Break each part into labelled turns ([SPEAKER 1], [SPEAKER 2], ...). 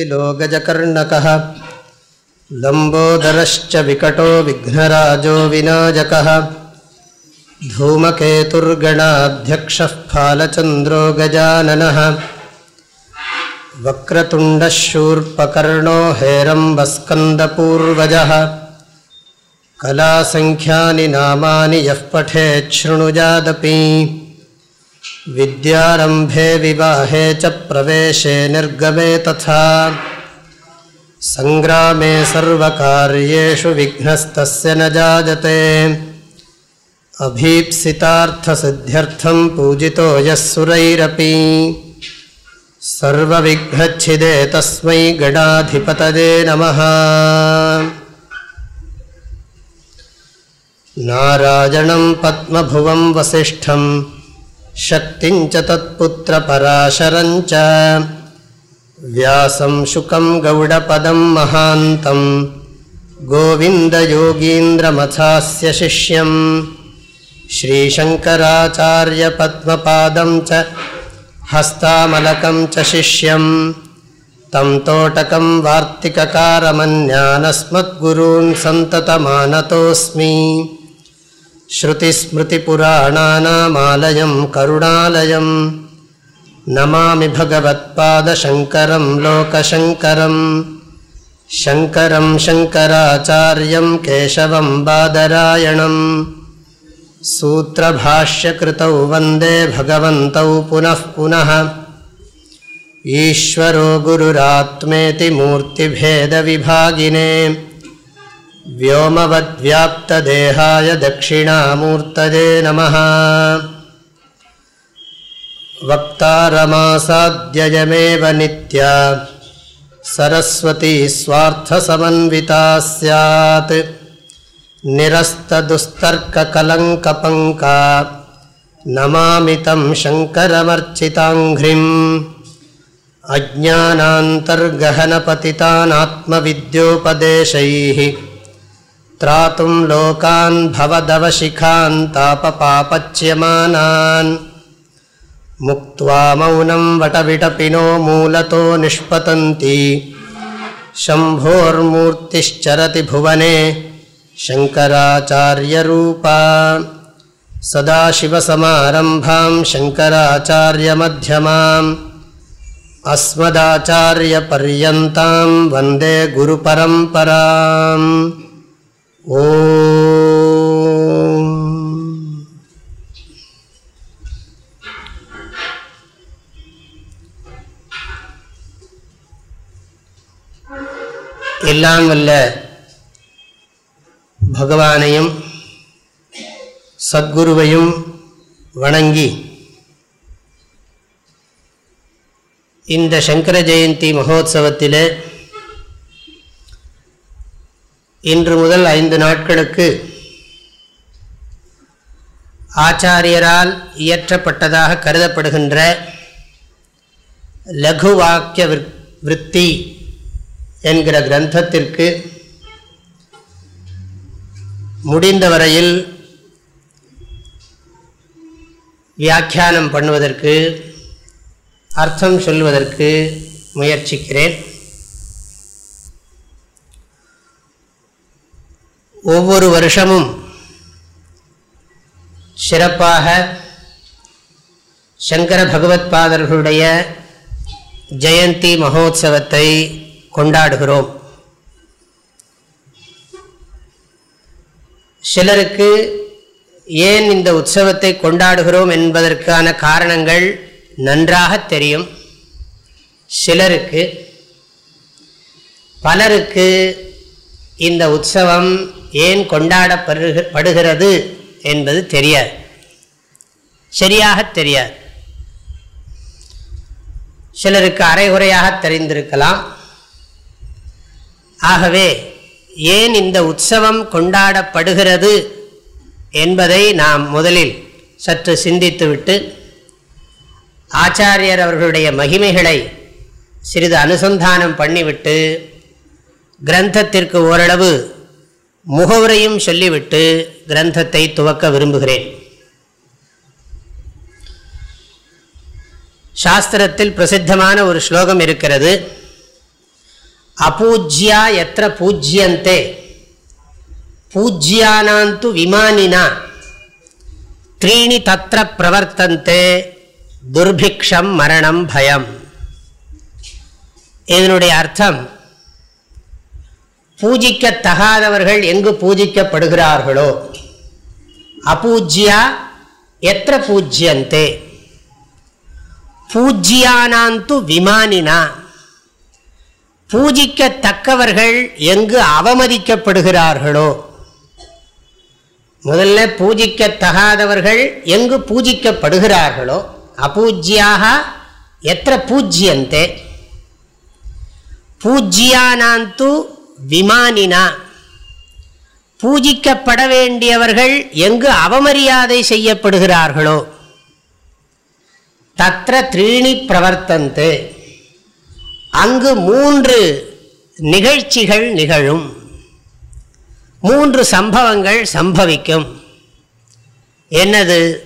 [SPEAKER 1] लोगजकर्णकः लम्बोदरश्च विकटो विघ्नराजो विनायकः धूमकेतुर्गणाध्यक्षः फालचन्द्रो गजाननः। वक्रतुण्डः शूर्पकर्णो हेरम्बस्कन्दपूर्वजः। कलासङ्ख्यानि नामानि यः पठेच्छृणुजादपि। विद्यारम्भे विवाहे च प्रवेशे निर्गमे तथा सङ्ग्रामे सर्वकार्येषु विघ्नस्तस्य न जायते। अभीप्सितार्थसिद्ध्यर्थं पूजितो यः सुरैरपि। सर्वविघ्नच्छिदे तस्मै गणाधिपतये नमः। नारायणं पद्मभुवं वसिष्ठं शक्तिञ्च तत्पुत्रपराशरञ्च व्यासं शुकं गौडपदं महान्तं। गोविन्दयोगीन्द्रमथास्य शिष्यं। श्रीशङ्कराचार्यपद्मपादं च हस्तामलकं च शिष्यं। तं तोटकं वार्तिककारमन्यानस्मद्गुरून् सन्ततमानतोऽस्मि श्रुतिस्मृतिपुराणानामालयं करुणालयं नमामि भगवत्पादशङ्करं लोकशङ्करं शङ्करं शङ्कराचार्यं केशवं बादरायणं सूत्रभाष्यकृतौ वन्दे भगवन्तौ पुनः पुनः ईश्वरो गुरुरात्मेति मूर्तिभेदविभागिने व्योमवद्व्याप्तदेहाय दक्षिणामूर्तये नमः। वक्तारमासाद्ययमेव नित्या सरस्वती स्वार्थसमन्विता स्यात्। निरस्तदुस्तर्ककलङ्कपङ्का नमामि तं शङ्करमर्चिताङ्घ्रिम्। अज्ञानान्तर्गहनपतितानात्मविद्योपदेशैः त्रातुं लोकान् भवदवशिखान्तापपापच्यमानान् मुक्त्वा मौनं वटविटपिनो मूलतो निष्पतन्ति। शम्भोर्मूर्तिश्चरति भुवने शङ्कराचार्यरूपा। सदाशिवसमारम्भां शङ्कराचार्यमध्यमाम्। अस्मदाचार्यपर्यन्तां वन्दे गुरुपरम्पराम् ओ எல்லாம் வல்ல பகவானையும் சத்குருவையும் வணங்கி இந்த சங்கர ஜெயந்தி மகோத்சவத்திலே இன்று முதல் ஐந்து நாட்களுக்கு ஆச்சாரியரால் இயற்றப்பட்டதாக கருதப்படுகின்ற லகு வாக்கிய விற்பி என்கிற கிரந்தத்திற்கு முடிந்த வரையில் வியாக்கியானம் பண்ணுவதற்கு அர்த்தம் சொல்வதற்கு முயற்சிக்கிறேன். ஒவ்வொரு வருஷமும் சிறப்பாக சங்கர பகவத்பாதர்களுடைய ஜெயந்தி மகோத்சவத்தை கொண்டாடுகிறோம். சிலருக்கு ஏன் இந்த உற்சவத்தை கொண்டாடுகிறோம் என்பதற்கான காரணங்கள் நன்றாக தெரியும். சிலருக்கு பலருக்கு இந்த உற்சவம் ஏன் கொண்டாடப்படுகிறது என்பது தெரியாது. சரியாக தெரியாது. சிலருக்கு அரைகுறையாக தெரிந்திருக்கலாம். ஆகவே ஏன் இந்த உற்சவம் கொண்டாடப்படுகிறது என்பதை நாம் முதலில் சற்று சிந்தித்துவிட்டு ஆச்சாரியர் அவர்களுடைய மகிமைகளை சிறிது அனுசந்தானம் பண்ணிவிட்டு கிரந்தத்திற்கு ஓரளவு முகவுரையும் சொல்லிவிட்டு கிரந்தத்தை துவக்க விரும்புகிறேன். சாஸ்திரத்தில் பிரசித்தமான ஒரு ஸ்லோகம் இருக்கிறது அபூஜ்யா எத்திர பூஜ்யந்தே பூஜ்யானாந்து விமானினா த்ரீணி தத்திர பிரவர்த்தந்தே துர்பிக்ஷம் மரணம் பயம். இதனுடைய அர்த்தம் பூஜிக்கத்தகாதவர்கள் எங்கு பூஜிக்கப்படுகிறார்களோ? அபூஜ்யா எத்திர பூஜ்யந்தே? பூஜ்யானாந்து விமானினா? பூஜிக்கத்தக்கவர்கள் எங்கு அவமதிக்கப்படுகிறார்களோ? முதல்ல பூஜிக்கத்தகாதவர்கள் எங்கு பூஜிக்கப்படுகிறார்களோ? அபூஜ்யாக எத்த பூஜ்யந்தே? பூஜ்யானாந்து விமானினா பூஜிக்கப்பட வேண்டியவர்கள் எங்கு அவமரியாதை செய்யப்படுகிறார்களோ தத்திர த்ரீணி பிரவர்த்தந்து அங்கு மூன்று நிகழ்ச்சிகள் நிகழும். மூன்று சம்பவங்கள் சம்பவிக்கும். என்னது?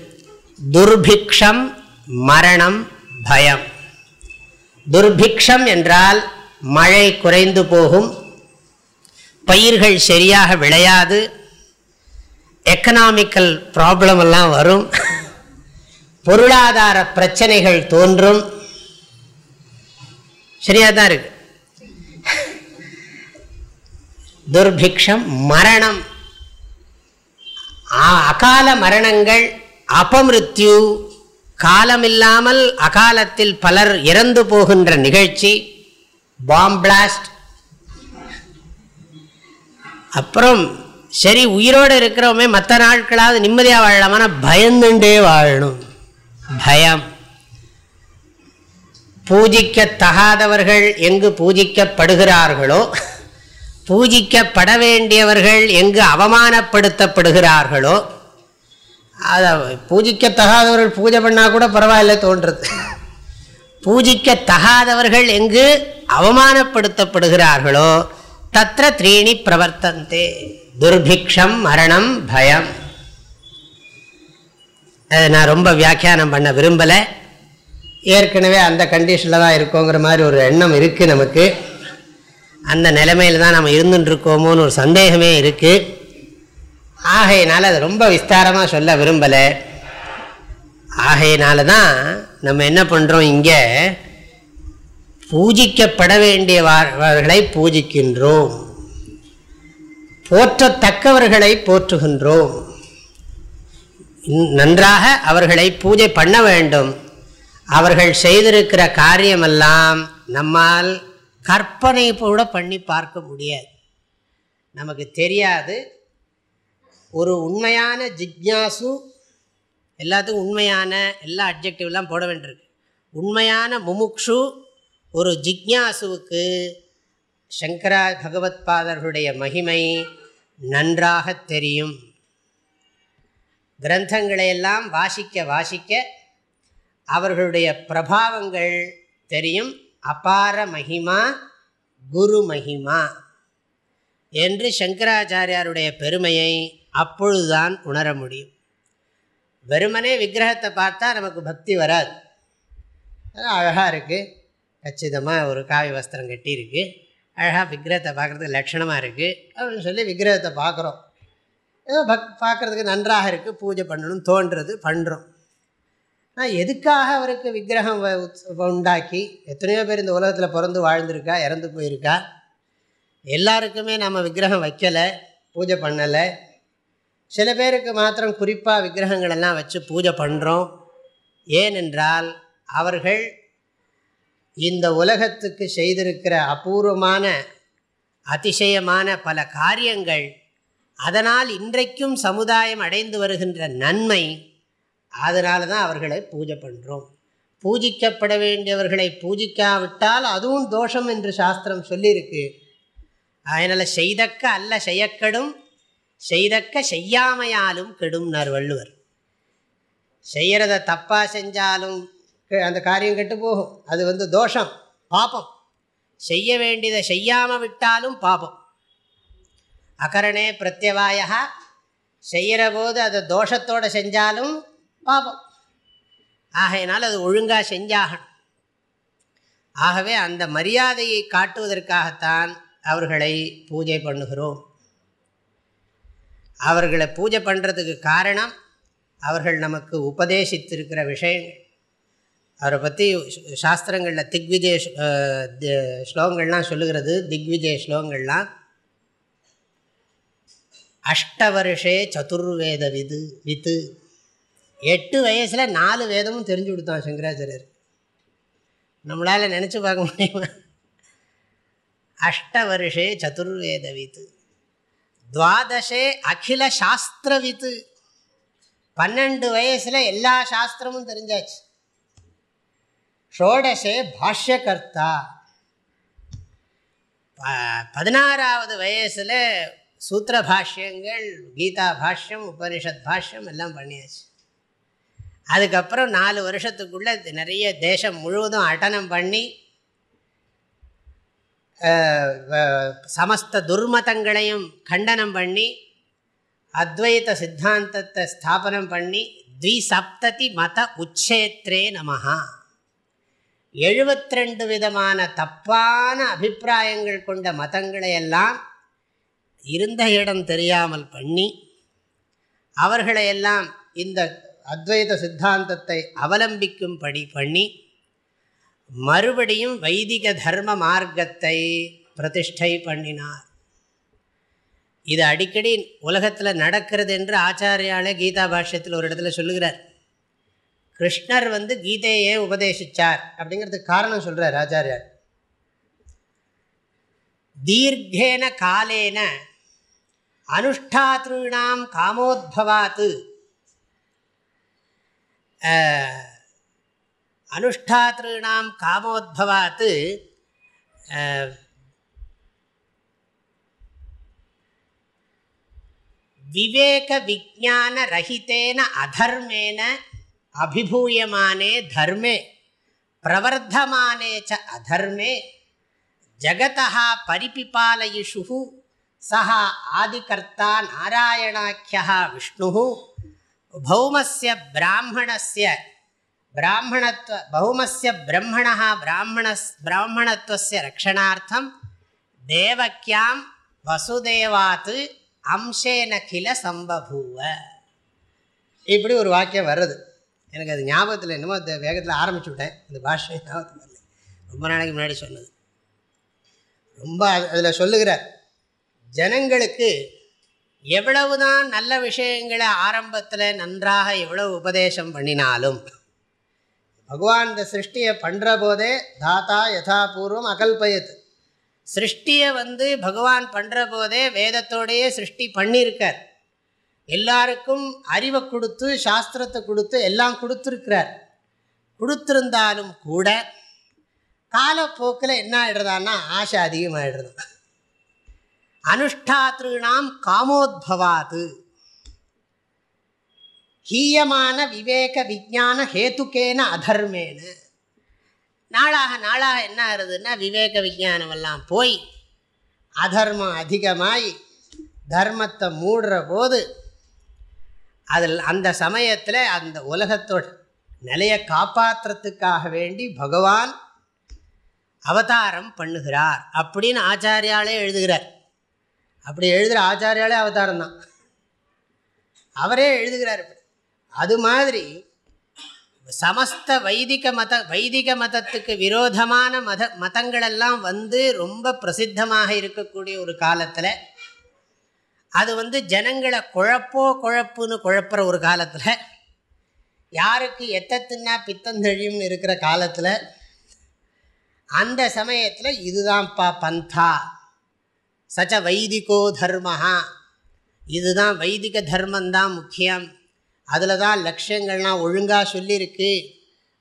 [SPEAKER 1] துர்பிக்ஷம் மரணம் பயம். துர்பிக்ஷம் என்றால் மழை குறைந்து போகும் பயிர்கள் சரியாக விளையாது. எக்கனாமிக்கல் ப்ராப்ளம் எல்லாம் வரும். பொருளாதார பிரச்சனைகள் தோன்றும். சரியாக தான் இருக்கு. துர்பிக்ஷம் மரணம். அகால மரணங்கள் அபமிருத்யு காலமில்லாமல் அகாலத்தில் பலர் இறந்து போகின்ற நிகழ்ச்சி. பாம்பிளாஸ்ட் அப்புறம் சரி உயிரோடு இருக்கிறவமே மற்ற நாட்களாவது நிம்மதியாக வாழலாமான பயந்துண்டே வாழணும். பயம். பூஜிக்கத்தகாதவர்கள் எங்கு பூஜிக்கப்படுகிறார்களோ பூஜிக்கப்பட வேண்டியவர்கள் எங்கு அவமானப்படுத்தப்படுகிறார்களோ அதை பூஜிக்கத்தகாதவர்கள் பூஜை பண்ணால் கூட பரவாயில்ல தோன்றுறது பூஜிக்கத்தகாதவர்கள் எங்கு அவமானப்படுத்தப்படுகிறார்களோ தத்திர த்ரீணி பிரவர்த்தந்தே துர்பிக்ஷம் மரணம் பயம் அதை நான் ரொம்ப வியாக்கியானம் பண்ண விரும்பலை ஏற்கனவே அந்த கண்டிஷனில் தான் இருக்கோங்கிற மாதிரி ஒரு எண்ணம் இருக்குது நமக்கு அந்த நிலைமையில் தான் நம்ம இருந்துட்டுருக்கோமோன்னு ஒரு சந்தேகமே இருக்குது ஆகையினால் அதை ரொம்ப விஸ்தாரமாக சொல்ல விரும்பலை ஆகையினால தான் நம்ம என்ன பண்ணுறோம் இங்கே பூஜிக்கப்பட வேண்டியவர்களை பூஜிக்கின்றோம். போற்றத்தக்கவர்களை போற்றுகின்றோம். நன்றாக அவர்களை பூஜை பண்ண வேண்டும். அவர்கள் செய்திருக்கிற காரியமெல்லாம் நம்மால் கற்பனை கூட பண்ணி பார்க்க முடியாது. நமக்கு தெரியாது. ஒரு உண்மையான ஜிக்யாசு எல்லாத்துக்கும் உண்மையான எல்லா அப்ஜெக்டிவ்லாம் போட வேண்டியிருக்கு. உண்மையான முமுக்ஷு ஒரு ஜிக்யாசுவுக்கு சங்கரா பகவத்பாதர்களுடைய மகிமை நன்றாக தெரியும். கிரந்தங்களையெல்லாம் வாசிக்க வாசிக்க அவர்களுடைய பிரபாவங்கள் தெரியும். அபார மகிமா குரு மகிமா என்று சங்கராச்சாரியாருடைய பெருமையை அப்பொழுதுதான் உணர முடியும். வெறுமனே விக்கிரகத்தை பார்த்தா நமக்கு பக்தி வராது. அழகாக இருக்குது கச்சிதமாக ஒரு காவி வஸ்திரம் கட்டியிருக்கு. அழகாக விக்கிரகத்தை பார்க்குறதுக்கு லட்சணமாக இருக்குது அப்படின்னு சொல்லி விக்கிரகத்தை பார்க்குறோம். ஏதோ பக் பார்க்குறதுக்கு நன்றாக இருக்குது பூஜை பண்ணணும் தோன்றுறது பண்ணுறோம் ஆனால் எதுக்காக அவருக்கு விக்கிரகம் உண்டாக்கி எத்தனையோ பேர் இந்த உலகத்தில் பிறந்து வாழ்ந்திருக்கா இறந்து போயிருக்கா? எல்லாருக்குமே நம்ம விக்கிரகம் வைக்கலை பூஜை பண்ணலை. சில பேருக்கு மாத்திரம் குறிப்பாக விக்கிரகங்களெல்லாம் வச்சு பூஜை பண்ணுறோம் ஏனென்றால் அவர்கள் இந்த உலகத்துக்கு செய்திருக்கிற அபூர்வமான அதிசயமான பல காரியங்கள் அதனால் இன்றைக்கும் சமுதாயம் அடைந்து வருகின்ற நன்மை அதனால தான் அவர்களை பூஜை பண்ணுறோம் பூஜிக்கப்பட வேண்டியவர்களை பூஜிக்காவிட்டால் அதுவும் தோஷம் என்று சாஸ்திரம் சொல்லியிருக்கு. அதனால் செய்தக்க அல்ல செய்யக்கடும் செய்தக்க செய்யாமையாலும் கெடும்னார் வள்ளுவர். செய்கிறத தப்பாக செஞ்சாலும் அந்த காரியம் கெட்டு போகும் அது வந்து தோஷம் பாபம். செய்ய வேண்டியதை செய்யாமல் விட்டாலும் பாபம். அகரணே பிரத்யவாயா செய்கிற போது அதை தோஷத்தோடு செஞ்சாலும் பாபம். ஆகையினால் அது ஒழுங்காக செஞ்சாகணும். ஆகவே அந்த மரியாதையை காட்டுவதற்காகத்தான் அவர்களை பூஜை பண்ணுகிறோம். அவர்களை பூஜை பண்ணுறதுக்கு காரணம் அவர்கள் நமக்கு உபதேசித்திருக்கிற விஷயங்கள். அவரை பற்றி சாஸ்திரங்களில் திக்விஜய ஸ்லோகங்கள்லாம் சொல்லுகிறது. திக்விஜய ஸ்லோகங்கள்லாம் அஷ்டவருஷே சதுர்வேத விது வித்து. எட்டு வயசில் நாலு வேதமும் தெரிஞ்சு கொடுத்தான் சங்கராச்சாரியர். நம்மளால் நினச்சி பார்க்க முடியுமா? அஷ்டவருஷே சதுர்வேத வித்து துவாதசே அகில சாஸ்திரவித்து பன்னெண்டு வயசில் எல்லா சாஸ்திரமும் தெரிஞ்சாச்சு. ஷோடசே பாஷ்யகர்த்தா பதினாறாவது வயசில் சூத்திர பாஷ்யங்கள் கீதா பாஷ்யம் உபனிஷத் பாஷ்யம் எல்லாம் பண்ணியாச்சு. அதுக்கப்புறம் நாலு வருஷத்துக்குள்ளே நிறைய தேசம் முழுவதும் அட்டனம் பண்ணி சமஸ்த துர்மதங்களையும் கண்டனம் பண்ணி அத்வைத சித்தாந்தத்தை ஸ்தாபனம் பண்ணி த்விசப்ததி மத உச்சேத்ரே நமஹா. எழுபத்தி ரெண்டு விதமான தப்பான அபிப்பிராயங்கள் கொண்ட மதங்களை எல்லாம் இருந்த இடம் தெரியாமல் பண்ணி அவர்களையெல்லாம் இந்த அத்வைத சித்தாந்தத்தை அவலம்பிக்கும்படி பண்ணி மறுபடியும் வைதிக தர்ம மார்க்கத்தை பிரதிஷ்டை பண்ணினார். இது அடிக்கடி உலகத்தில் நடக்கிறது என்று ஆச்சாரியாலே கீதா பாஷ்யத்தில் ஒரு இடத்துல சொல்லுகிறார். கிருஷ்ணர் வந்து கீதையே உபதேசித்தார் அப்படிங்கிறதுக்கு காரணம் சொல்கிறார் ஆச்சாரியார். தீர்க்கேன காலேன அனுஷ்டாத்ருணாம் காமோத்பவாத்து அனுஷ்டாத்ருணாம் காமோத்பவாத்து விவேக விஜான ரஹிதேன அதர்மேன அபிபூயமானே தர்மே பிரவர்த்தமானே ச அதர்மே ஜகதா பரிபிபாலயிஷு சா ஆதிகர்த்தா நாராயணாக்கியா விஷ்ணு பௌமஸ்ய பிராமணஸ்ய பிராமணத்துவ பௌமஸ்ய பிரம்மணா பிராமண பிராமணத்துவஸ்ய ரக்ஷணார்த்தம் தேவக்கியாம் வசுதேவாத்து அம்சேன கில சம்பபூவ இப்படி ஒரு வாக்கியம் வர்றது எனக்கு அது ஞாபகத்தில் என்னமோ அந்த வேகத்தில் ஆரம்பிச்சு விட்டேன். இந்த பாஷை ஞாபகத்தில் வரல. ரொம்ப நாளைக்கு முன்னாடி சொன்னது. ரொம்ப அதில் சொல்லுகிறார் ஜனங்களுக்கு எவ்வளவுதான் நல்ல விஷயங்களை ஆரம்பத்தில் நன்றாக எவ்வளவு உபதேசம் பண்ணினாலும் பகவான் இந்த சிருஷ்டியை பண்ணுற போதே தாத்தா யதாபூர்வம் அகல்பயத்து சிருஷ்டியை வந்து பகவான் பண்ணுற போதே வேதத்தோடையே சிருஷ்டி பண்ணியிருக்கார். எல்லாருக்கும் அறிவை கொடுத்து சாஸ்திரத்தை கொடுத்து எல்லாம் கொடுத்துருக்கிறார். கொடுத்துருந்தாலும் கூட காலப்போக்கில் என்ன ஆகிடுறதான்னா ஆசை அதிகமாகிடுறது அனுஷ்டாத்திருநாம் காமோத்பவாது. ஹீயமான விவேக விஜான ஹேத்துக்கேன அதர்மேன. நாளாக நாளாக என்ன ஆகுதுன்னா விவேக விஜானமெல்லாம் போய் அதர்மம் அதிகமாகி தர்மத்தை மூடுற போது அதில் அந்த சமயத்தில் அந்த உலகத்தோட நிலையை காப்பாற்றுறதுக்காக வேண்டி பகவான் அவதாரம் பண்ணுகிறார் அப்படின்னு ஆச்சாரியாலே எழுதுகிறார். அப்படி எழுதுகிற ஆச்சாரியாலே அவதாரம் தான். அவரே எழுதுகிறார் அது மாதிரி சமஸ்த வைதிக மத வைதிக மதத்துக்கு விரோதமான மத மதங்களெல்லாம் வந்து ரொம்ப பிரசித்தமாக இருக்கக்கூடிய ஒரு காலத்தில் அது வந்து ஜனங்களை குழப்போ குழப்புன்னு குழப்புற ஒரு காலத்தில் யாருக்கு எத்தத்துன்னா பித்தந்தழியும்னு இருக்கிற காலத்தில் அந்த சமயத்தில் இதுதான்ப்பா பந்தா. சச்ச வைதிகோ தர்மஹா. இதுதான் வைதிக தர்மந்தான் முக்கியம். அதில் தான் லட்சியங்கள்லாம் ஒழுங்காக சொல்லியிருக்கு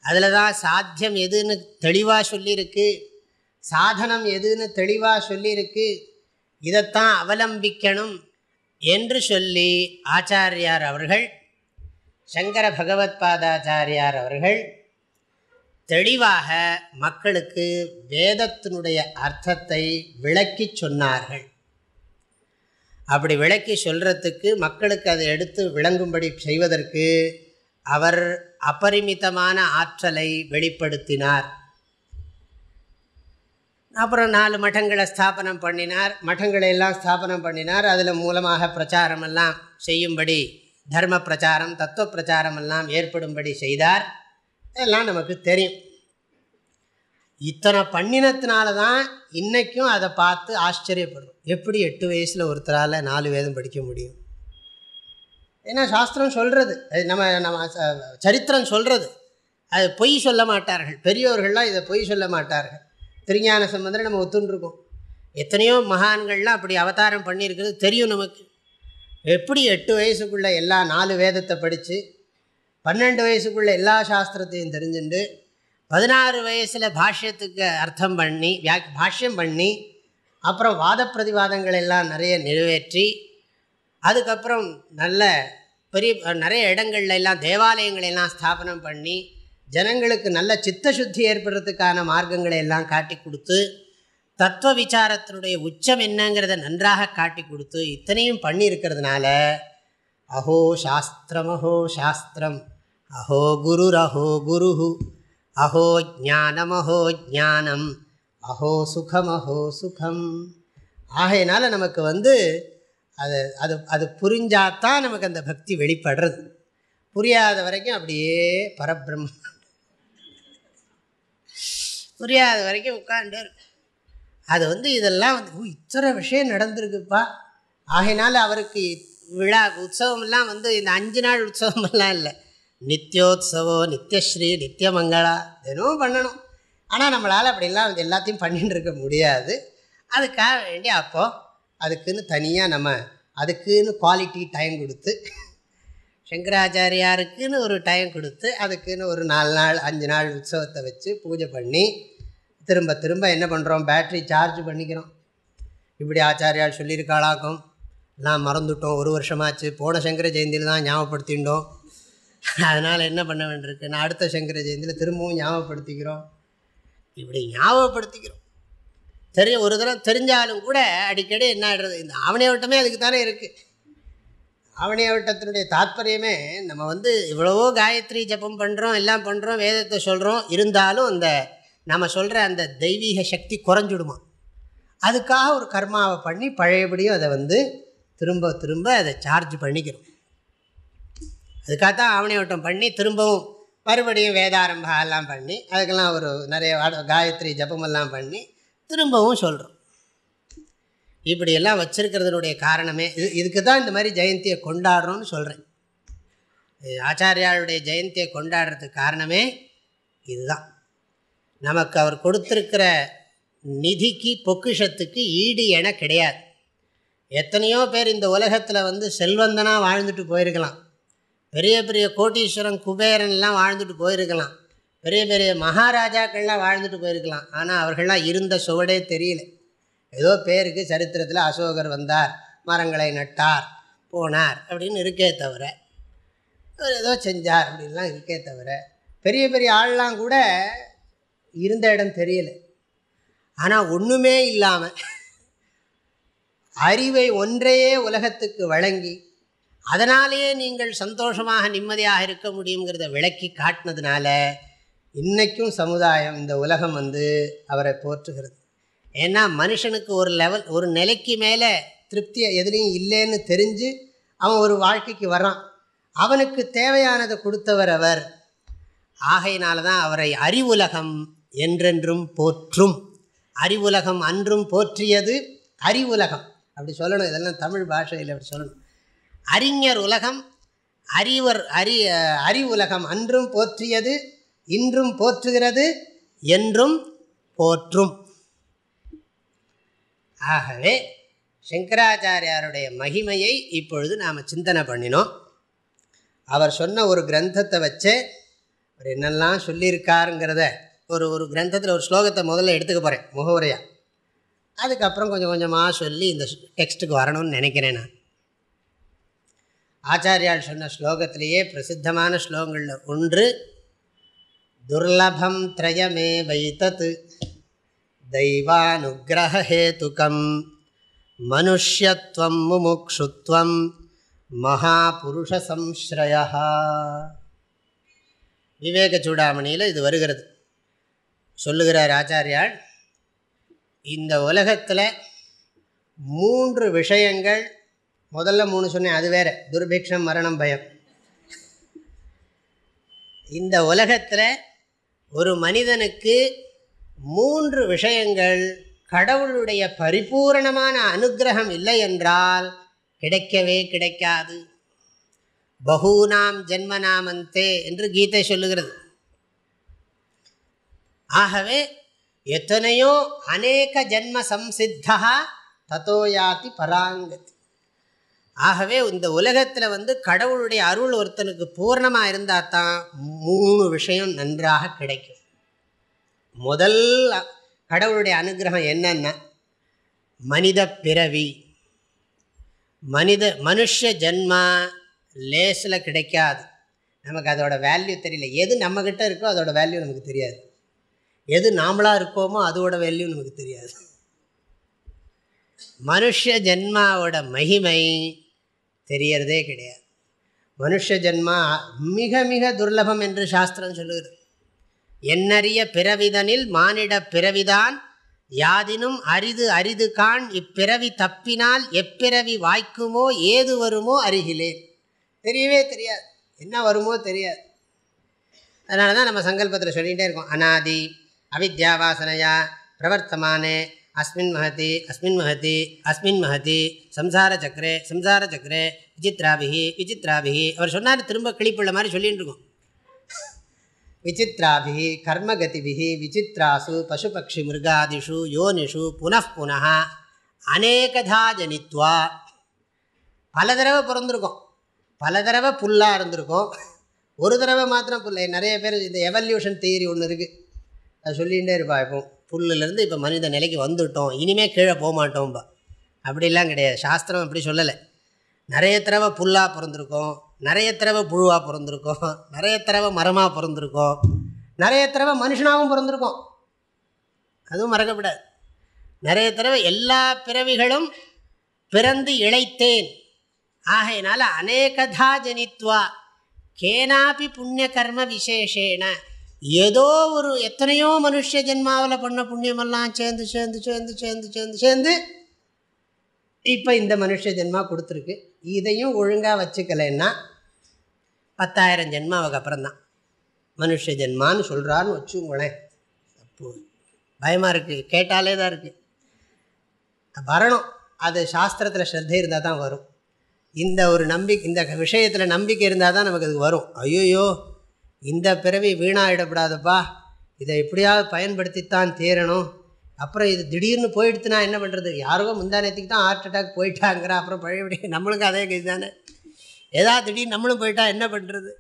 [SPEAKER 1] அதில் தான் சாத்தியம் எதுன்னு தெளிவாக சொல்லியிருக்கு சாதனம் எதுன்னு தெளிவாக சொல்லியிருக்கு இதைத்தான் அவலம்பிக்கணும். என்று சொல்லி ஆச்சாரியார் அவர்கள் சங்கர பகவத்பாதாச்சாரியார் அவர்கள் தெளிவாக மக்களுக்கு வேதத்தினுடைய அர்த்தத்தை விளக்கி சொன்னார்கள். அப்படி விளக்கி சொல்கிறதுக்கு மக்களுக்கு அதை எடுத்து விளங்கும்படி செய்வதற்கு அவர் அபரிமிதமான ஆற்றலை வெளிப்படுத்தினார். அப்புறம் நாலு மட்டங்களை ஸ்தாபனம் பண்ணினார். மட்டங்களை எல்லாம் ஸ்தாபனம் பண்ணினார். அதில் மூலமாக பிரச்சாரமெல்லாம் செய்யும்படி தர்ம பிரச்சாரம் தத்துவ பிரச்சாரம் எல்லாம் ஏற்படும்படி செய்தார். இதெல்லாம் நமக்கு தெரியும். இத்தனை பண்ணினத்தினால தான் இன்றைக்கும் அதை பார்த்து ஆச்சரியப்படுறோம். எப்படி எட்டு வயசில் ஒருத்தரால் நாலு வேதம் படிக்க முடியும்? ஏன்னா சாஸ்திரம் சொல்கிறது நம்ம நம்ம சரித்திரம் சொல்கிறது அது பொய் சொல்ல மாட்டார்கள். பெரியோர்கள்லாம் இதை பொய் சொல்ல மாட்டார்கள். திருஞான சம்பந்தம் நம்ம ஒத்துண்டிருக்கோம். எத்தனையோ மகான்கள்லாம் அப்படி அவதாரம் பண்ணியிருக்கிறது தெரியும் நமக்கு. எப்படி எட்டு வயசுக்குள்ளே எல்லா நாலு வேதத்தை படித்து பன்னெண்டு வயசுக்குள்ளே எல்லா சாஸ்திரத்தையும் தெரிஞ்சுண்டு பதினாறு வயசில் பாஷ்யத்துக்கு அர்த்தம் பண்ணி வியா பாஷ்யம் பண்ணி அப்புறம் வாத பிரதிவாதங்கள் எல்லாம் நிறைய நிறைவேற்றி அதுக்கப்புறம் நல்ல பெரிய நிறைய இடங்கள்ல எல்லாம் தேவாலயங்களெல்லாம் ஸ்தாபனம் பண்ணி ஜனங்களுக்கு நல்ல சித்த சுத்தி ஏற்படுறதுக்கான மார்க்கங்களை எல்லாம் காட்டி கொடுத்து தத்துவ விசாரத்தினுடைய உச்சம் என்னங்கிறத நன்றாக காட்டி கொடுத்து இத்தனையும் பண்ணியிருக்கிறதுனால அஹோ சாஸ்திரம் அஹோ சாஸ்திரம் அஹோ குரு அஹோ குரு அஹோ ஜானம் அஹோ ஜானம் அஹோ சுகம் அஹோ சுகம். ஆகையினால நமக்கு வந்து அது அது அது புரிஞ்சாதான் நமக்கு அந்த பக்தி வெளிப்படுறது. புரியாத வரைக்கும் அப்படியே பரபிரம்ம புரியாத வரைக்கும் உட்காந்து அது வந்து இதெல்லாம் வந்து இத்தனை விஷயம் நடந்திருக்குப்பா. ஆகையினால அவருக்கு விழா உற்சவமெல்லாம் வந்து இந்த அஞ்சு நாள் உற்சவமெல்லாம் இல்லை. நித்தியோத்சவோ நித்யஸ்ரீ நித்தியமங்களா தினமும் பண்ணணும். ஆனால் நம்மளால் அப்படிலாம் வந்து எல்லாத்தையும் பண்ணிட்டு இருக்க முடியாது. அதுக்காக வேண்டி அப்போது அதுக்குன்னு தனியாக நம்ம அதுக்குன்னு குவாலிட்டி டைம் கொடுத்து சங்கராச்சாரியாருக்குன்னு ஒரு டைம் கொடுத்து அதுக்குன்னு ஒரு நாலு நாள் அஞ்சு நாள் உற்சவத்தை வச்சு பூஜை பண்ணி திரும்ப திரும்ப என்ன பண்ணுறோம் பேட்ரி சார்ஜ் பண்ணிக்கிறோம். இப்படி ஆச்சாரியால் சொல்லியிருக்காளாக்கும். எல்லாம் மறந்துவிட்டோம் ஒரு வருஷமாச்சு. போன சங்கர ஜெயந்தியில் தான் ஞாபகப்படுத்திட்டோம் அதனால் என்ன பண்ண வேண்டியிருக்கு? நான் அடுத்த சங்கர ஜெயந்தியில் திரும்பவும் ஞாபகப்படுத்திக்கிறோம். இப்படி ஞாபகப்படுத்திக்கிறோம். தெரிய ஒரு தடவை தெரிஞ்சாலும் கூட அடிக்கடி என்ன ஆகிடுறது இந்த ஆவணிய வட்டமே அதுக்கு தானே இருக்குது ஆவணிய வட்டத்தினுடைய தாத்பரியமே நம்ம வந்து இவ்வளவோ காயத்ரி ஜபம் பண்ணுறோம் எல்லாம் பண்ணுறோம் வேதத்தை சொல்கிறோம் இருந்தாலும் அந்த நம்ம சொல்கிற அந்த தெய்வீக சக்தி குறைஞ்சிடுமா? அதுக்காக ஒரு கர்மாவை பண்ணி பழையபடியும் அதை வந்து திரும்ப திரும்ப அதை சார்ஜ் பண்ணிக்கிறோம். அதுக்காக தான் ஆவணி வட்டம் பண்ணி திரும்பவும் மறுபடியும் வேதாரம்பம் எல்லாம் பண்ணி அதுக்கெல்லாம் ஒரு நிறைய காயத்ரி ஜபமெல்லாம் பண்ணி திரும்பவும் சொல்கிறோம் இப்படியெல்லாம் வச்சிருக்கிறதுனுடைய காரணமே இது இதுக்கு தான் இந்த மாதிரி ஜெயந்தியை கொண்டாடுறோம்னு சொல்கிறேன் ஆச்சாரியாளுடைய ஜெயந்தியை கொண்டாடுறதுக்கு காரணமே இதுதான். நமக்கு அவர் கொடுத்துருக்கிற நிதிக்கு பொக்கிஷத்துக்கு ஈடு என கிடையாது. எத்தனையோ பேர் இந்த உலகத்தில் வந்து செல்வந்தனாக வாழ்ந்துட்டு போயிருக்கலாம். பெரிய பெரிய கோட்டீஸ்வரன் குபேரன்லாம் வாழ்ந்துட்டு போயிருக்கலாம். பெரிய பெரிய மகாராஜாக்கள்லாம் வாழ்ந்துட்டு போயிருக்கலாம். ஆனால் அவர்கள்லாம் இருந்த சுவடே தெரியல. ஏதோ பேருக்கு சரித்திரத்தில் அசோகர் வந்தார் மரங்களை நட்டார் போனார் அப்படின்னு இருக்கே தவிர அவர் ஏதோ செஞ்சார் அப்படின்லாம் இருக்கே தவிர பெரிய பெரிய ஆள்லாம் கூட இருந்த இடம் தெரியல. ஆனால் ஒன்றுமே இல்லாமல் அறிவை ஒன்றையே உலகத்துக்கு வழங்கி அதனாலேயே நீங்கள் சந்தோஷமாக நிம்மதியாக இருக்க முடியுங்கிறத விளக்கி காட்டினதுனால இன்றைக்கும் சமுதாயம் இந்த உலகம் வந்து அவரை போற்றுகிறது. ஏன்னா மனுஷனுக்கு ஒரு லெவல் ஒரு நிலைக்கு மேலே திருப்தி எதுலேயும் இல்லைன்னு தெரிஞ்சு அவன் ஒரு வாழ்க்கைக்கு வரான் அவனுக்கு தேவையானதை கொடுத்தவர் அவர். ஆகையினால தான் அவரை அறிவுலகம் என்றென்றும் போற்றும். அறிவுலகம் அன்றும் போற்றியது அறிவுலகம். அப்படி சொல்லணும். இதெல்லாம் தமிழ் பாஷையில் அப்படி சொல்லணும். அறிஞர் உலகம் அறிவர் அறி அறிவுலகம் அன்றும் போற்றியது இன்றும் போற்றுகிறது என்றும் போற்றும். ஆகவே சங்கராச்சாரியாருடைய மகிமையை இப்பொழுது நாம் சிந்தனை பண்ணினோம். அவர் சொன்ன ஒரு கிரந்தத்தை வச்சு அவர் என்னெல்லாம் சொல்லியிருக்காருங்கிறத ஒரு ஒரு கிரந்தத்தில் ஒரு ஸ்லோகத்தை முதல்ல எடுத்துக்க போகிறேன் முகவுரையாக அதுக்கப்புறம் கொஞ்சம் கொஞ்சமாக சொல்லி இந்த டெக்ஸ்ட்டுக்கு வரணும்னு நினைக்கிறேன் நான். ஆச்சாரியால் சொன்ன ஸ்லோகத்திலேயே பிரசித்தமான ஸ்லோகங்களில் ஒன்று துர்லபம் திரயமே வைத்தத் தெய்வானுகிரகேதுக்கம் மனுஷத்துவம் முமுக்ஷுத்வம் மகாபுருஷசம்ஸ்ரயா விவேக சூடாமணியில் இது வருகிறது சொல்லுகிறார் ஆச்சாரியால் இந்த உலகத்தில் மூன்று விஷயங்கள் முதல்ல மூணு சொன்னேன் அது வேறு துர்பிக்ஷம் மரணம் பயம் இந்த உலகத்தில் ஒரு மனிதனுக்கு மூன்று விஷயங்கள் கடவுளுடைய பரிபூரணமான அனுகிரகம் இல்லை என்றால் கிடைக்கவே கிடைக்காது. பகூனாம் ஜென்மநாமந்தே என்று கீதை சொல்லுகிறது. ஆகவே எத்தனையோ அநேக ஜென்ம சம்சித்தா தத்தோயாதி பராங்கதி. ஆகவே இந்த உலகத்தில் வந்து கடவுளுடைய அருள் ஒருத்தனுக்கு பூர்ணமாக இருந்தால் தான் மூணு விஷயம் நன்றாக கிடைக்கும். முதல் கடவுளுடைய அனுகிரகம் என்னென்ன மனித பிறவி. மனித மனுஷ ஜென்மா லேஸில் கிடைக்காது. நமக்கு அதோட வேல்யூ தெரியல. எது நம்மக்கிட்ட இருக்கோ அதோட வேல்யூ நமக்கு தெரியாது. எது நாமளாக இருக்கோமோ அதோட வேல்யூ நமக்கு தெரியாது. மனுஷ ஜென்மாவோட மகிமை தெரியறதே கிடையாது. மனுஷ ஜென்மா மிக மிக துர்லபம் என்று சாஸ்திரம் சொல்லுகிறது. என்னறிய பிறவிதனில் மானிட பிறவிதான் யாதினும் அரிது அரிது கான் இப்பிறவி தப்பினால் எப்பிறவி வாய்க்குமோ ஏது வருமோ அருகிலேன் தெரியவே தெரியாது. என்ன வருமோ தெரியாது. அதனால தான் நம்ம சங்கல்பத்தில் சொல்லிகிட்டே இருக்கோம். அனாதி அவித்யாவாசனையா பிரவர்த்தமானே அஸ்மின் மகதி அஸ்மின் மகதி அஸ்மின் மகதி சம்சார சக்கரே சம்சார சக்கரே விசித்ராபிகி விசித்ராபிகி. அவர் சொன்னார் திரும்ப கிளிப்புள்ள மாதிரி சொல்லிகிட்டு இருக்கோம். விசித்ராபி கர்மகதிபிகி விசித்ராசு பசுபக்ஷி மிருகாதிஷு யோனிஷு புனப்புன அநேகதா ஜனித்வா பல தடவை பிறந்திருக்கோம். பல தடவை புல்லாக இருந்திருக்கோம். ஒரு தடவை மாத்திரம் புல்ல. நிறைய பேர் இந்த எவல்யூஷன் தியரி ஒன்று இருக்குது அது சொல்லிகிட்டே இருப்பா இப்போ. புல்லுலேருந்து இப்போ மனித நிலைக்கு வந்துவிட்டோம் இனிமேல் கீழே போக மாட்டோம்பா. அப்படிலாம் கிடையாது. சாஸ்திரம் அப்படி சொல்லலை. நிறைய தடவை புல்லாக பிறந்திருக்கோம். நிறைய தடவை புழுவாக பிறந்திருக்கோம். நிறைய தடவை மரமாக பிறந்திருக்கோம். நிறைய தடவை மனுஷனாகவும் பிறந்திருக்கோம். அதுவும் மறக்கப்படாது. நிறைய தடவை எல்லா பிறவிகளும் பிறந்து இழைத்தேன். ஆகையினால அநேகதா ஜனித்வா. கேனாபி புண்ணிய கர்ம விசேஷேன. ஏதோ ஒரு எத்தனையோ மனுஷ ஜென்மாவில் பண்ண புண்ணியமெல்லாம் சேர்ந்து சேர்ந்து சேர்ந்து சேர்ந்து சேர்ந்து சேர்ந்து இப்போ இந்த மனுஷ ஜென்மா கொடுத்துருக்கு. இதையும் ஒழுங்காக வச்சுக்கலைன்னா பத்தாயிரம் ஜென்மாவுக்கு அப்புறம்தான். மனுஷ ஜென்மான்னு சொல்கிறான்னு வச்சுங்களேன் அப்போ பயமாக இருக்குது கேட்டாலே தான் இருக்குது வரணும். அது சாஸ்திரத்தில் ஸ்ரத்தை இருந்தால் தான் வரும். இந்த ஒரு நம்பிக்கை இந்த விஷயத்தில் நம்பிக்கை இருந்தால் தான் நமக்கு அது வரும். ஐயோயோ இந்த பிறவி வீணாகிடப்படாதப்பா இதை எப்படியாவது பயன்படுத்தித்தான் தீரணும். அப்புறம் இது திடீர்னு போயிடுத்துனா என்ன பண்ணுறது யாரோ முந்தானத்துக்கு தான் ஹார்ட் அட்டாக் போயிட்டாங்கிற அப்புறம் பழையபடி நம்மளுக்கும் அதே கை தானே? ஏதாவது திடீர்னு நம்மளும் போயிட்டா என்ன பண்ணுறது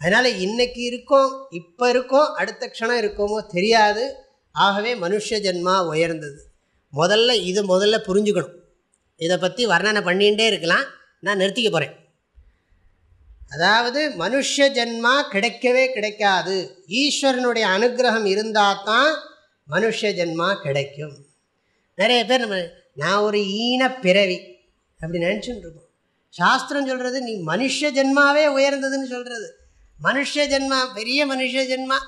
[SPEAKER 1] அதனால் இன்றைக்கி இருக்கோம் இப்போ இருக்கோம் அடுத்த க்ஷணம் இருக்கோமோ தெரியாது. ஆகவே மனுஷ ஜென்மா உயர்ந்தது. முதல்ல இது முதல்ல புரிஞ்சுக்கணும். இதை பற்றி வர்ணனை பண்ணிகிட்டே இருக்கலாம். நான் நிறுத்திக்க போகிறேன் அதாவது மனுஷ ஜென்மா கிடைக்கவே கிடைக்காது. ஈஸ்வரனுடைய அனுகிரகம் இருந்தால் தான் மனுஷ ஜென்மா கிடைக்கும். நிறைய பேர் நம்ம நான் ஒரு ஈன பிறவி அப்படி நினச்சின்னு இருக்கோம் சாஸ்திரம் சொல்கிறது நீ மனுஷ ஜென்மாவே உயர்ந்ததுன்னு சொல்கிறது மனுஷ ஜென்மா பெரிய மனுஷ ஜென்மா.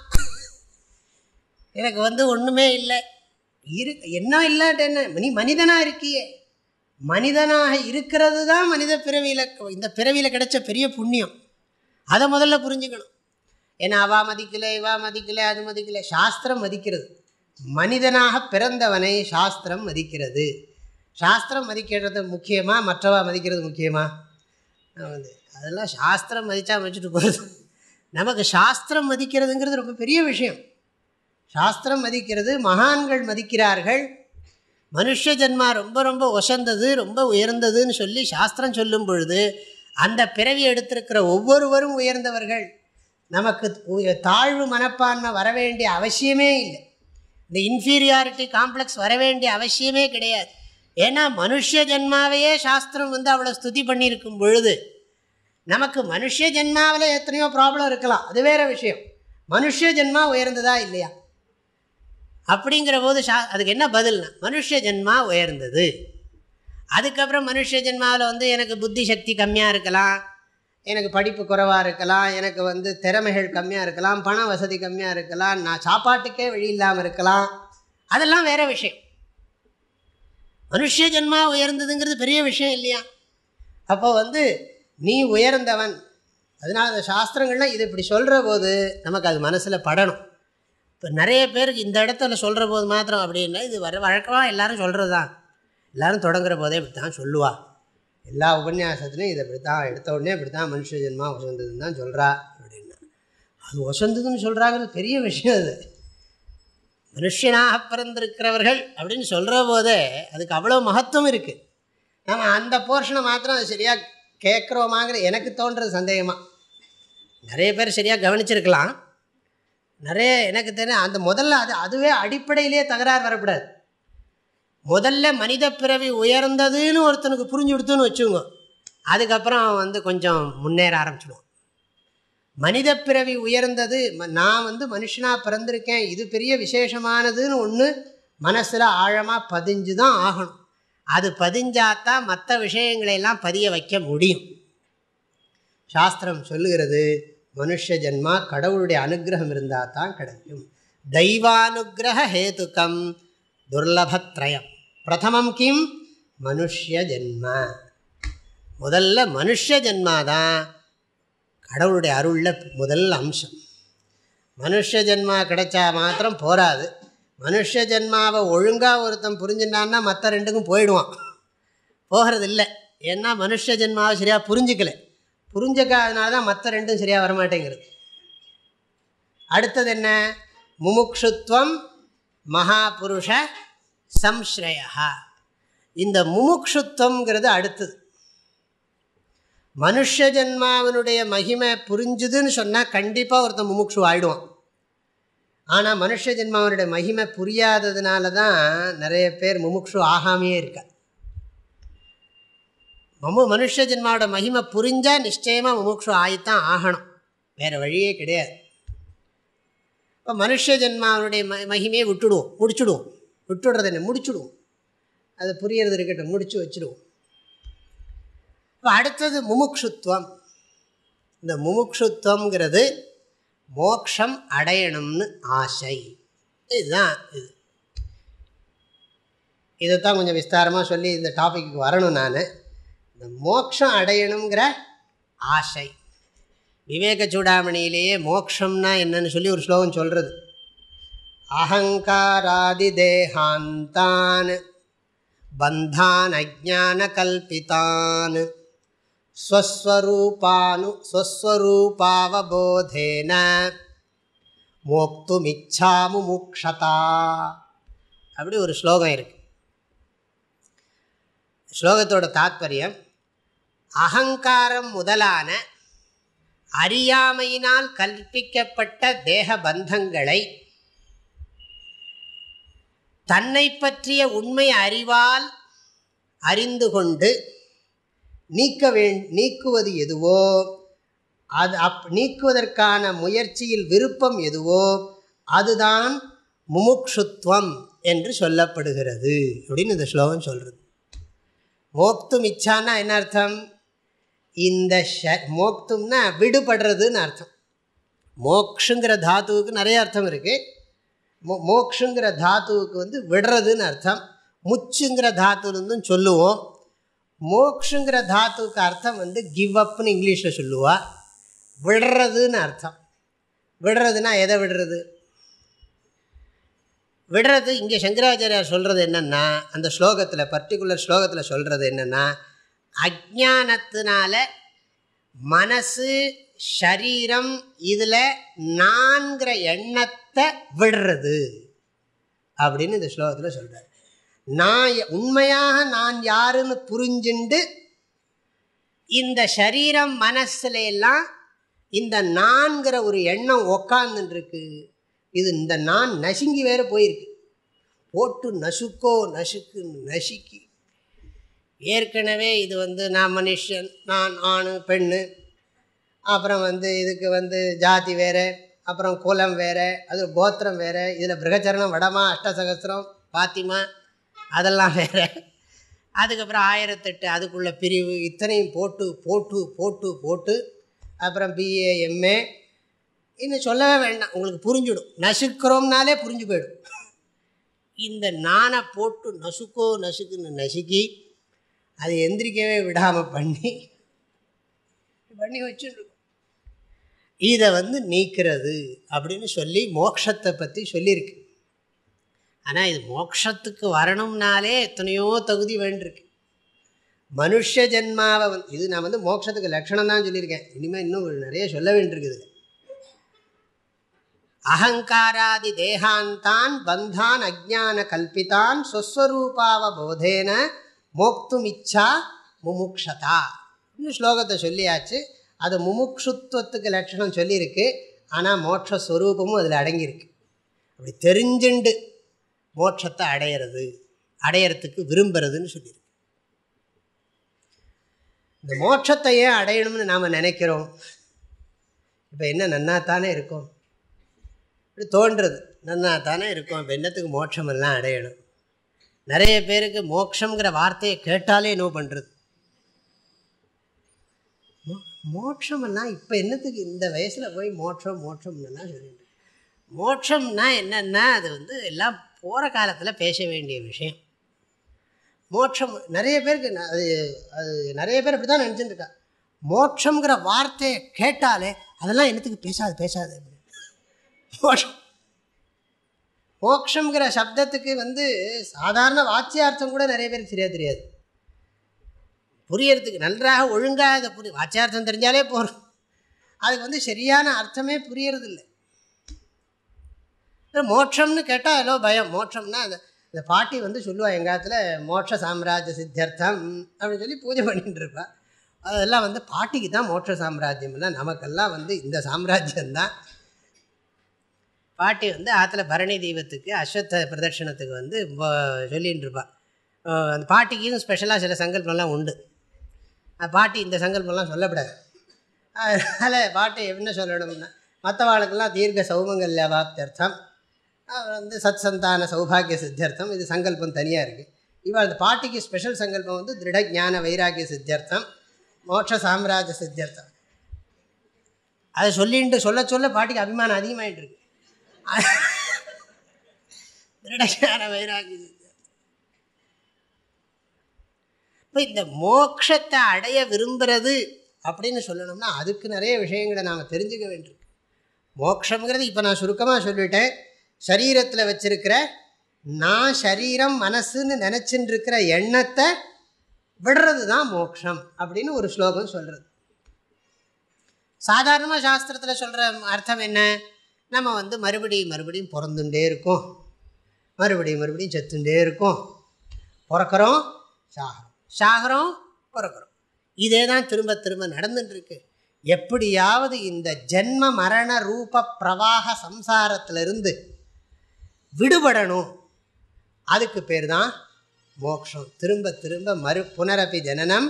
[SPEAKER 1] எனக்கு வந்து ஒன்றுமே இல்லை. இரு என்ன இல்லாட்ட என்ன? நீ மனிதனாக இருக்கியே. மனிதனாக இருக்கிறது தான் மனித பிறவியில் இந்த பிறவியில் கிடைச்ச பெரிய புண்ணியம். அதை முதல்ல புரிஞ்சுக்கணும். ஏன்னா அவா மதிக்கலை இவா மதிக்கலை அது மதிக்கலை. சாஸ்திரம் மதிக்கிறது. மனிதனாக பிறந்தவனை சாஸ்திரம் மதிக்கிறது. சாஸ்திரம் மதிக்கிறது முக்கியமாக மற்றவா மதிக்கிறது முக்கியமாக வந்து அதெல்லாம் சாஸ்திரம் மதித்தா மதிச்சுட்டு போகிறது நமக்கு சாஸ்திரம் மதிக்கிறதுங்கிறது ரொம்ப பெரிய விஷயம். சாஸ்திரம் மதிக்கிறது மகான்கள் மதிக்கிறார்கள். மனுஷ ஜென்மா ரொம்ப ரொம்ப ஒசந்தது ரொம்ப உயர்ந்ததுன்னு சொல்லி சாஸ்திரம் சொல்லும் பொழுது அந்த பிறவி எடுத்திருக்கிற ஒவ்வொருவரும் உயர்ந்தவர்கள். நமக்கு தாழ்வு மனப்பான்மை வர வேண்டிய அவசியமே இல்லை. இந்த இன்ஃபீரியாரிட்டி காம்ப்ளெக்ஸ் வர வேண்டிய அவசியமே கிடையாது. ஏன்னா மனுஷ ஜென்மாவையே சாஸ்திரம் வந்து அவ்வளோ ஸ்துதி பண்ணியிருக்கும் பொழுது நமக்கு மனுஷ ஜென்மாவில் எத்தனையோ ப்ராப்ளம் இருக்கலாம். அது வேறு விஷயம். மனுஷ ஜென்மா உயர்ந்ததா இல்லையா? அப்படிங்கிற போது சா அதுக்கு என்ன பதில்னா மனுஷ ஜென்மா உயர்ந்தது. அதுக்கப்புறம் மனுஷ ஜென்மாவில் வந்து எனக்கு புத்தி சக்தி கம்மியாக இருக்கலாம். எனக்கு படிப்பு குறைவாக இருக்கலாம் எனக்கு வந்து திறமைகள் கம்மியாக இருக்கலாம் பண வசதி கம்மியாக இருக்கலாம் நான் சாப்பாட்டுக்கே வழி இல்லாமல் இருக்கலாம். அதெல்லாம் வேற விஷயம். மனுஷ ஜென்மா உயர்ந்ததுங்கிறது பெரிய விஷயம் இல்லையா? அப்போ வந்து நீ உயர்ந்தவன். அதனால் அந்த சாஸ்திரங்கள்லாம் இது இப்படி சொல்கிற போது நமக்கு அது மனசில் படணும். இப்போ நிறைய பேருக்கு இந்த இடத்துல சொல்கிற போது மாத்திரம் அப்படின்னா இது வர வழக்கமாக எல்லோரும் சொல்கிறது தான் எல்லோரும் தொடங்குற போதே இப்படி தான் சொல்லுவாள் எல்லா உபன்யாசத்துலையும் இதை இப்படி தான் எடுத்த உடனே இப்படி தான் மனுஷ ஜென்மா வசந்ததுன்னு தான் சொல்கிறா அப்படின்னா. அது வசந்ததுன்னு சொல்கிறாங்கிறது பெரிய விஷயம் அது. மனுஷனாக பிறந்திருக்கிறவர்கள் அப்படின்னு சொல்கிற போதே அதுக்கு அவ்வளோ மகத்துவம் இருக்குது நம்ம அந்த போர்ஷனை மாத்திரம் அது சரியாக கேட்குறோமாங்கிற எனக்கு தோன்றது சந்தேகமாக நிறைய பேர் சரியாக கவனிச்சிருக்கலாம். நிறைய எனக்கு தெரியும் அந்த முதல்ல அது அதுவே அடிப்படையிலே தகராறு வரக்கூடாது. முதல்ல மனித பிறவி உயர்ந்ததுன்னு ஒருத்தனுக்கு புரிஞ்சு கொடுத்துன்னு வச்சுங்க. அதுக்கப்புறம் அவன் வந்து கொஞ்சம் முன்னேற ஆரம்பிச்சிடுவான். மனித பிறவி உயர்ந்தது நான் வந்து மனுஷனாக பிறந்திருக்கேன் இது பெரிய விசேஷமானதுன்னு ஒன்று மனசில் ஆழமாக பதிஞ்சு தான் ஆகணும். அது பதிஞ்சாதான் மற்ற விஷயங்களையெல்லாம் பதிய வைக்க முடியும். சாஸ்திரம் சொல்லுகிறது மனுஷ ஜென்மா கடவுளுடைய அனுகிரகம் இருந்தால் தான் கிடைக்கும். தெய்வானுகிரக ஹேதுக்கம் துர்லபத்ரயம். பிரதமம் கிம்? மனுஷ ஜென்ம முதல்ல மனுஷ ஜென்மாதான் கடவுளுடைய அருளில் முதல் அம்சம். மனுஷ ஜென்மா கிடைச்சா மாத்திரம் போராது மனுஷ ஜென்மாவை ஒழுங்காக ஒருத்தன் புரிஞ்சுட்டான்னா மற்ற ரெண்டுக்கும் போயிடுவான். போகிறது இல்லை ஏன்னா மனுஷ ஜென்மாவை சரியாக புரிஞ்சிக்கல. புரிஞ்சிக்காதனால தான் மற்ற ரெண்டும் சரியாக வரமாட்டேங்கிறது அடுத்தது என்ன? முமுக்ஷுத்வம் மகாபுருஷ சம்ஸ்ரயா. இந்த முமுக்ஷுத்வங்கிறது அடுத்தது. மனுஷ ஜென்மாவினுடைய மகிமை புரிஞ்சுதுன்னு சொன்னால் கண்டிப்பாக ஒருத்தன் முமுக்ஷு ஆயிடுவான். ஆனால் மனுஷ ஜென்மாவனுடைய மகிமை புரியாததுனால தான் நிறைய பேர் முமுக்ஷு ஆகாமையே இருக்கா. மமு மனுஷ ஜென்மாவோட மகிமை புரிஞ்சால் நிச்சயமாக முமுக்ஷு ஆகித்தான் ஆகணும். வேறு வழியே கிடையாது. இப்போ மனுஷ ஜென்மாவனுடைய ம மகிமையை விட்டுடுவோம் முடிச்சுடுவோம். விட்டுடுறது என்ன முடிச்சுடுவோம். அது புரியறது இருக்கட்டும் முடிச்சு வச்சுடுவோம். இப்போ அடுத்தது முமுக்ஷுத்வம். இந்த முமுக்ஷுத்வங்கிறது மோக்ஷம் அடையணும்னு ஆசை. இதுதான் இது. இதைத்தான் கொஞ்சம் விஸ்தாரமாக சொல்லி இந்த டாப்பிக்கு வரணும் நான். இந்த மோக்ஷம் அடையணுங்கிற ஆசை. விவேக சூடாமணியிலேயே மோக்ஷம்னா என்னன்னு சொல்லி ஒரு ஸ்லோகம் சொல்கிறது அகங்காராதி தேகாந்தான் பந்தான் அஜான கல்பித்தான் ஸ்வஸ்வரூபானு ஸ்வஸ்வரூபாவபோதேன மோக்துமிச்சாமு முக்ஷதா. அப்படி ஒரு ஸ்லோகம் இருக்கு. ஸ்லோகத்தோட தாத்பரியம் அகங்காரம் முதலான அறியாமையினால் கற்பிக்கப்பட்ட தேக பந்தங்களை தன்னை பற்றிய உண்மை அறிவால் அறிந்து கொண்டு நீக்க வே நீக்குவது எதுவோ? அது அப் நீக்குவதற்கான முயற்சியில் விருப்பம் எதுவோ? அதுதான் முமுக்ஷுத்வம் என்று சொல்லப்படுகிறது அப்படின்னு இந்த ஸ்லோகம் சொல்கிறது மோக்தும் இச்சான்னா என்ன அர்த்தம்? இந்த ஷ மோக்தும்னா விடுபடுறதுன்னு அர்த்தம். மோக்ஷுங்கிற தாத்துவுக்கு நிறைய அர்த்தம் இருக்குது மோ மோக்ஷுங்கிற தாத்துவுக்கு வந்து விடுறதுன்னு அர்த்தம். முச்சுங்கிற தாத்துலேருந்தும் சொல்லுவோம். மோக்ஷுங்கிற தாத்துவுக்கு அர்த்தம் வந்து கிவ் அப்னு இங்கிலீஷில் சொல்லுவா. விடுறதுன்னு அர்த்தம். விடுறதுனா எதை விடுறது? விடுறது இங்கே சங்கராச்சாரியார் சொல்கிறது என்னென்னா அந்த ஸ்லோகத்தில் பர்டிகுலர் ஸ்லோகத்தில் சொல்கிறது என்னென்னா அஜானத்தினால மனசு ஷரீரம் இதில் நான்கிற எண்ணத்தை விடுறது அப்படின்னு இந்த ஸ்லோகத்தில் சொல்கிறார் நான் உண்மையாக நான் யாருன்னு புரிஞ்சுண்டு இந்த சரீரம் மனசுல எல்லாம் இந்த நான்கிற ஒரு எண்ணம் உக்காந்துருக்கு இது இந்த நான் நசுங்கி வேற போயிருக்கு. போட்டு நசுக்கோ நசுக்கு நசுக்கி. ஏற்கனவே இது வந்து நான் மனுஷன் நான் ஆணு பெண்ணு அப்புறம் வந்து இதுக்கு வந்து ஜாதி வேறு அப்புறம் குலம் வேறு அது கோத்திரம் வேறு இதில் பிரகச்சரணம் வடமா அஷ்டசகசிரம் பாத்திமா அதெல்லாம் வேறு. அதுக்கப்புறம் ஆயிரத்தெட்டு அதுக்குள்ள பிரிவு இத்தனையும் போட்டு போட்டு போட்டு போட்டு அப்புறம் பிஏ எம்ஏ இன்னும் சொல்லவே வேண்டாம் உங்களுக்கு புரிஞ்சுடும். நசுக்கிறோம்னாலே புரிஞ்சு போயிடும். இந்த நானை போட்டு நசுக்கோ நசுக்குன்னு நசுக்கி அதை எந்திரிக்கவே விடாமல் பண்ணி பண்ணி வச்சுருக்கோம் இதை வந்து நீக்கிறது அப்படின்னு சொல்லி மோக்ஷத்தை பற்றி சொல்லியிருக்கு. ஆனால் இது மோக்ஷத்துக்கு வரணும்னாலே எத்தனையோ தகுதி வேண்டியிருக்கு. மனுஷ ஜென்மாவை வந்து இது நான் வந்து மோட்சத்துக்கு லட்சணம் தான் சொல்லியிருக்கேன். இனிமேல் இன்னும் நிறைய சொல்ல வேண்டியிருக்குது அகங்காராதி தேகாந்தான் பந்தான் அஜான கல்பித்தான் சொஸ்வரூபாவ போதேன மோக்துமிச்சா முமுக்ஷதா. இன்னும் ஸ்லோகத்தை சொல்லியாச்சு. அது முமுக்ஷுத்துவத்துக்கு லட்சணம் சொல்லியிருக்கு. ஆனால் மோட்சஸ்வரூபமும் அதில் அடங்கியிருக்கு. அப்படி தெரிஞ்சுண்டு மோட்சத்தை அடையிறது அடையிறதுக்கு விரும்புறதுன்னு சொல்லியிருக்கு. இந்த மோட்சத்தை ஏன் அடையணும்னு நாம் நினைக்கிறோம்? இப்போ என்ன நன்னா தானே இருக்கும்? இப்படி தோன்றுறது நன்னா தானே இருக்கும். இப்போ என்னத்துக்கு மோட்சமெல்லாம் அடையணும்? நிறைய பேருக்கு மோட்சங்கிற வார்த்தையை கேட்டாலே என்ன பண்ணுறது மோட்சம்னா இப்போ என்னத்துக்கு இந்த வயசில் போய் மோட்சம் மோட்சம்லாம் சொல்லிட்டு மோட்சம்னா என்னென்னா அது வந்து எல்லாம் போகிற காலத்தில் பேச வேண்டிய விஷயம். மோட்சம் நிறைய பேருக்கு அது அது நிறைய பேர் அப்படி தான் நினச்சிட்டுருக்கா மோட்சங்கிற வார்த்தையை கேட்டாலே அதெல்லாம் என்னத்துக்கு பேசாது பேசாது மோட்சம். மோட்சங்கிற சப்தத்துக்கு வந்து சாதாரண வாட்சியார்த்தம் கூட நிறைய பேருக்கு சரியாக தெரியாது. புரியறதுக்கு நன்றாக ஒழுங்காக அதை புரிய வாச்சியார்த்தம் தெரிஞ்சாலே போகிறோம் அதுக்கு வந்து சரியான அர்த்தமே புரியறதில்லை. மோட்சம்னு கேட்டால் ஏதோ பயம். மோட்சம்னா அந்த இந்த பாட்டி வந்து சொல்லுவாள் எங்கள் மோட்ச சாம்ராஜ்ய சித்தியர்த்தம் அப்படின்னு சொல்லி பூஜை பண்ணிட்டு இருப்பாள் அதெல்லாம் வந்து பாட்டிக்கு தான் மோட்ச சாம்ராஜ்யம் இல்லை நமக்கெல்லாம் வந்து இந்த சாம்ராஜ்யம்தான் பாட்டி வந்து ஆற்றுல பரணி தெய்வத்துக்கு அஸ்வத்த பிரதட்சணத்துக்கு வந்து சொல்லின்னு இருப்பாள் அந்த பாட்டிக்கும் ஸ்பெஷலாக சில சங்கல்பம்லாம் உண்டு. பாட்டி இந்த சங்கல்பம்லாம் சொல்லப்படாது. அதனால் பாட்டி என்ன சொல்லணும்னா மற்றவாளுக்கெல்லாம் தீர்க்க சௌமங்கல்யாபாப்தியர்த்தம் வந்து சத் சந்தான சௌபாகிய சித்தியர்த்தம். இது சங்கல்பம் தனியாக இருக்குது இவள் அந்த பாட்டிக்கு ஸ்பெஷல் சங்கல்பம் வந்து திருட ஜான வைராகிய சித்தியர்த்தம் மோட்ச சாம்ராஜ்ய சித்தியர்த்தம். அதை சொல்லிட்டு சொல்ல சொல்ல பாட்டிக்கு அபிமானம் அதிகமாகிட்டு இருக்கு. திருடஜான வைராகிய இப்போ இந்த மோக்ஷத்தை அடைய விரும்புகிறது அப்படின்னு சொல்லணும்னா அதுக்கு நிறைய விஷயங்களை நாம் தெரிஞ்சுக்க வேண்டியிருக்கு. மோக்ஷங்கிறது இப்போ நான் சுருக்கமாக சொல்லிட்டேன். சரீரத்தில் வச்சிருக்கிற நான் சரீரம் மனசுன்னு நினச்சின்னு இருக்கிற எண்ணத்தை விடுறது தான் மோக்ஷம் அப்படின்னு ஒரு ஸ்லோகம் சொல்கிறது சாதாரணமாக சாஸ்திரத்தில் சொல்கிற அர்த்தம் என்ன? நம்ம வந்து மறுபடியும் மறுபடியும் பிறந்துட்டே இருக்கோம். மறுபடியும் மறுபடியும் செத்துட்டே இருக்கோம். பிறக்கிறோம் சாகிறோம். சாகிறோம் பிறக்கிறோம் இதே தான் திரும்ப திரும்ப நடந்துட்டுருக்கு எப்படியாவது இந்த ஜென்ம மரண ரூப பிரவாக சம்சாரத்திலிருந்து விடுபடணும். அதுக்கு பேர் தான் மோக்ஷம். திரும்ப திரும்ப மறு புனரப்பி ஜனனம்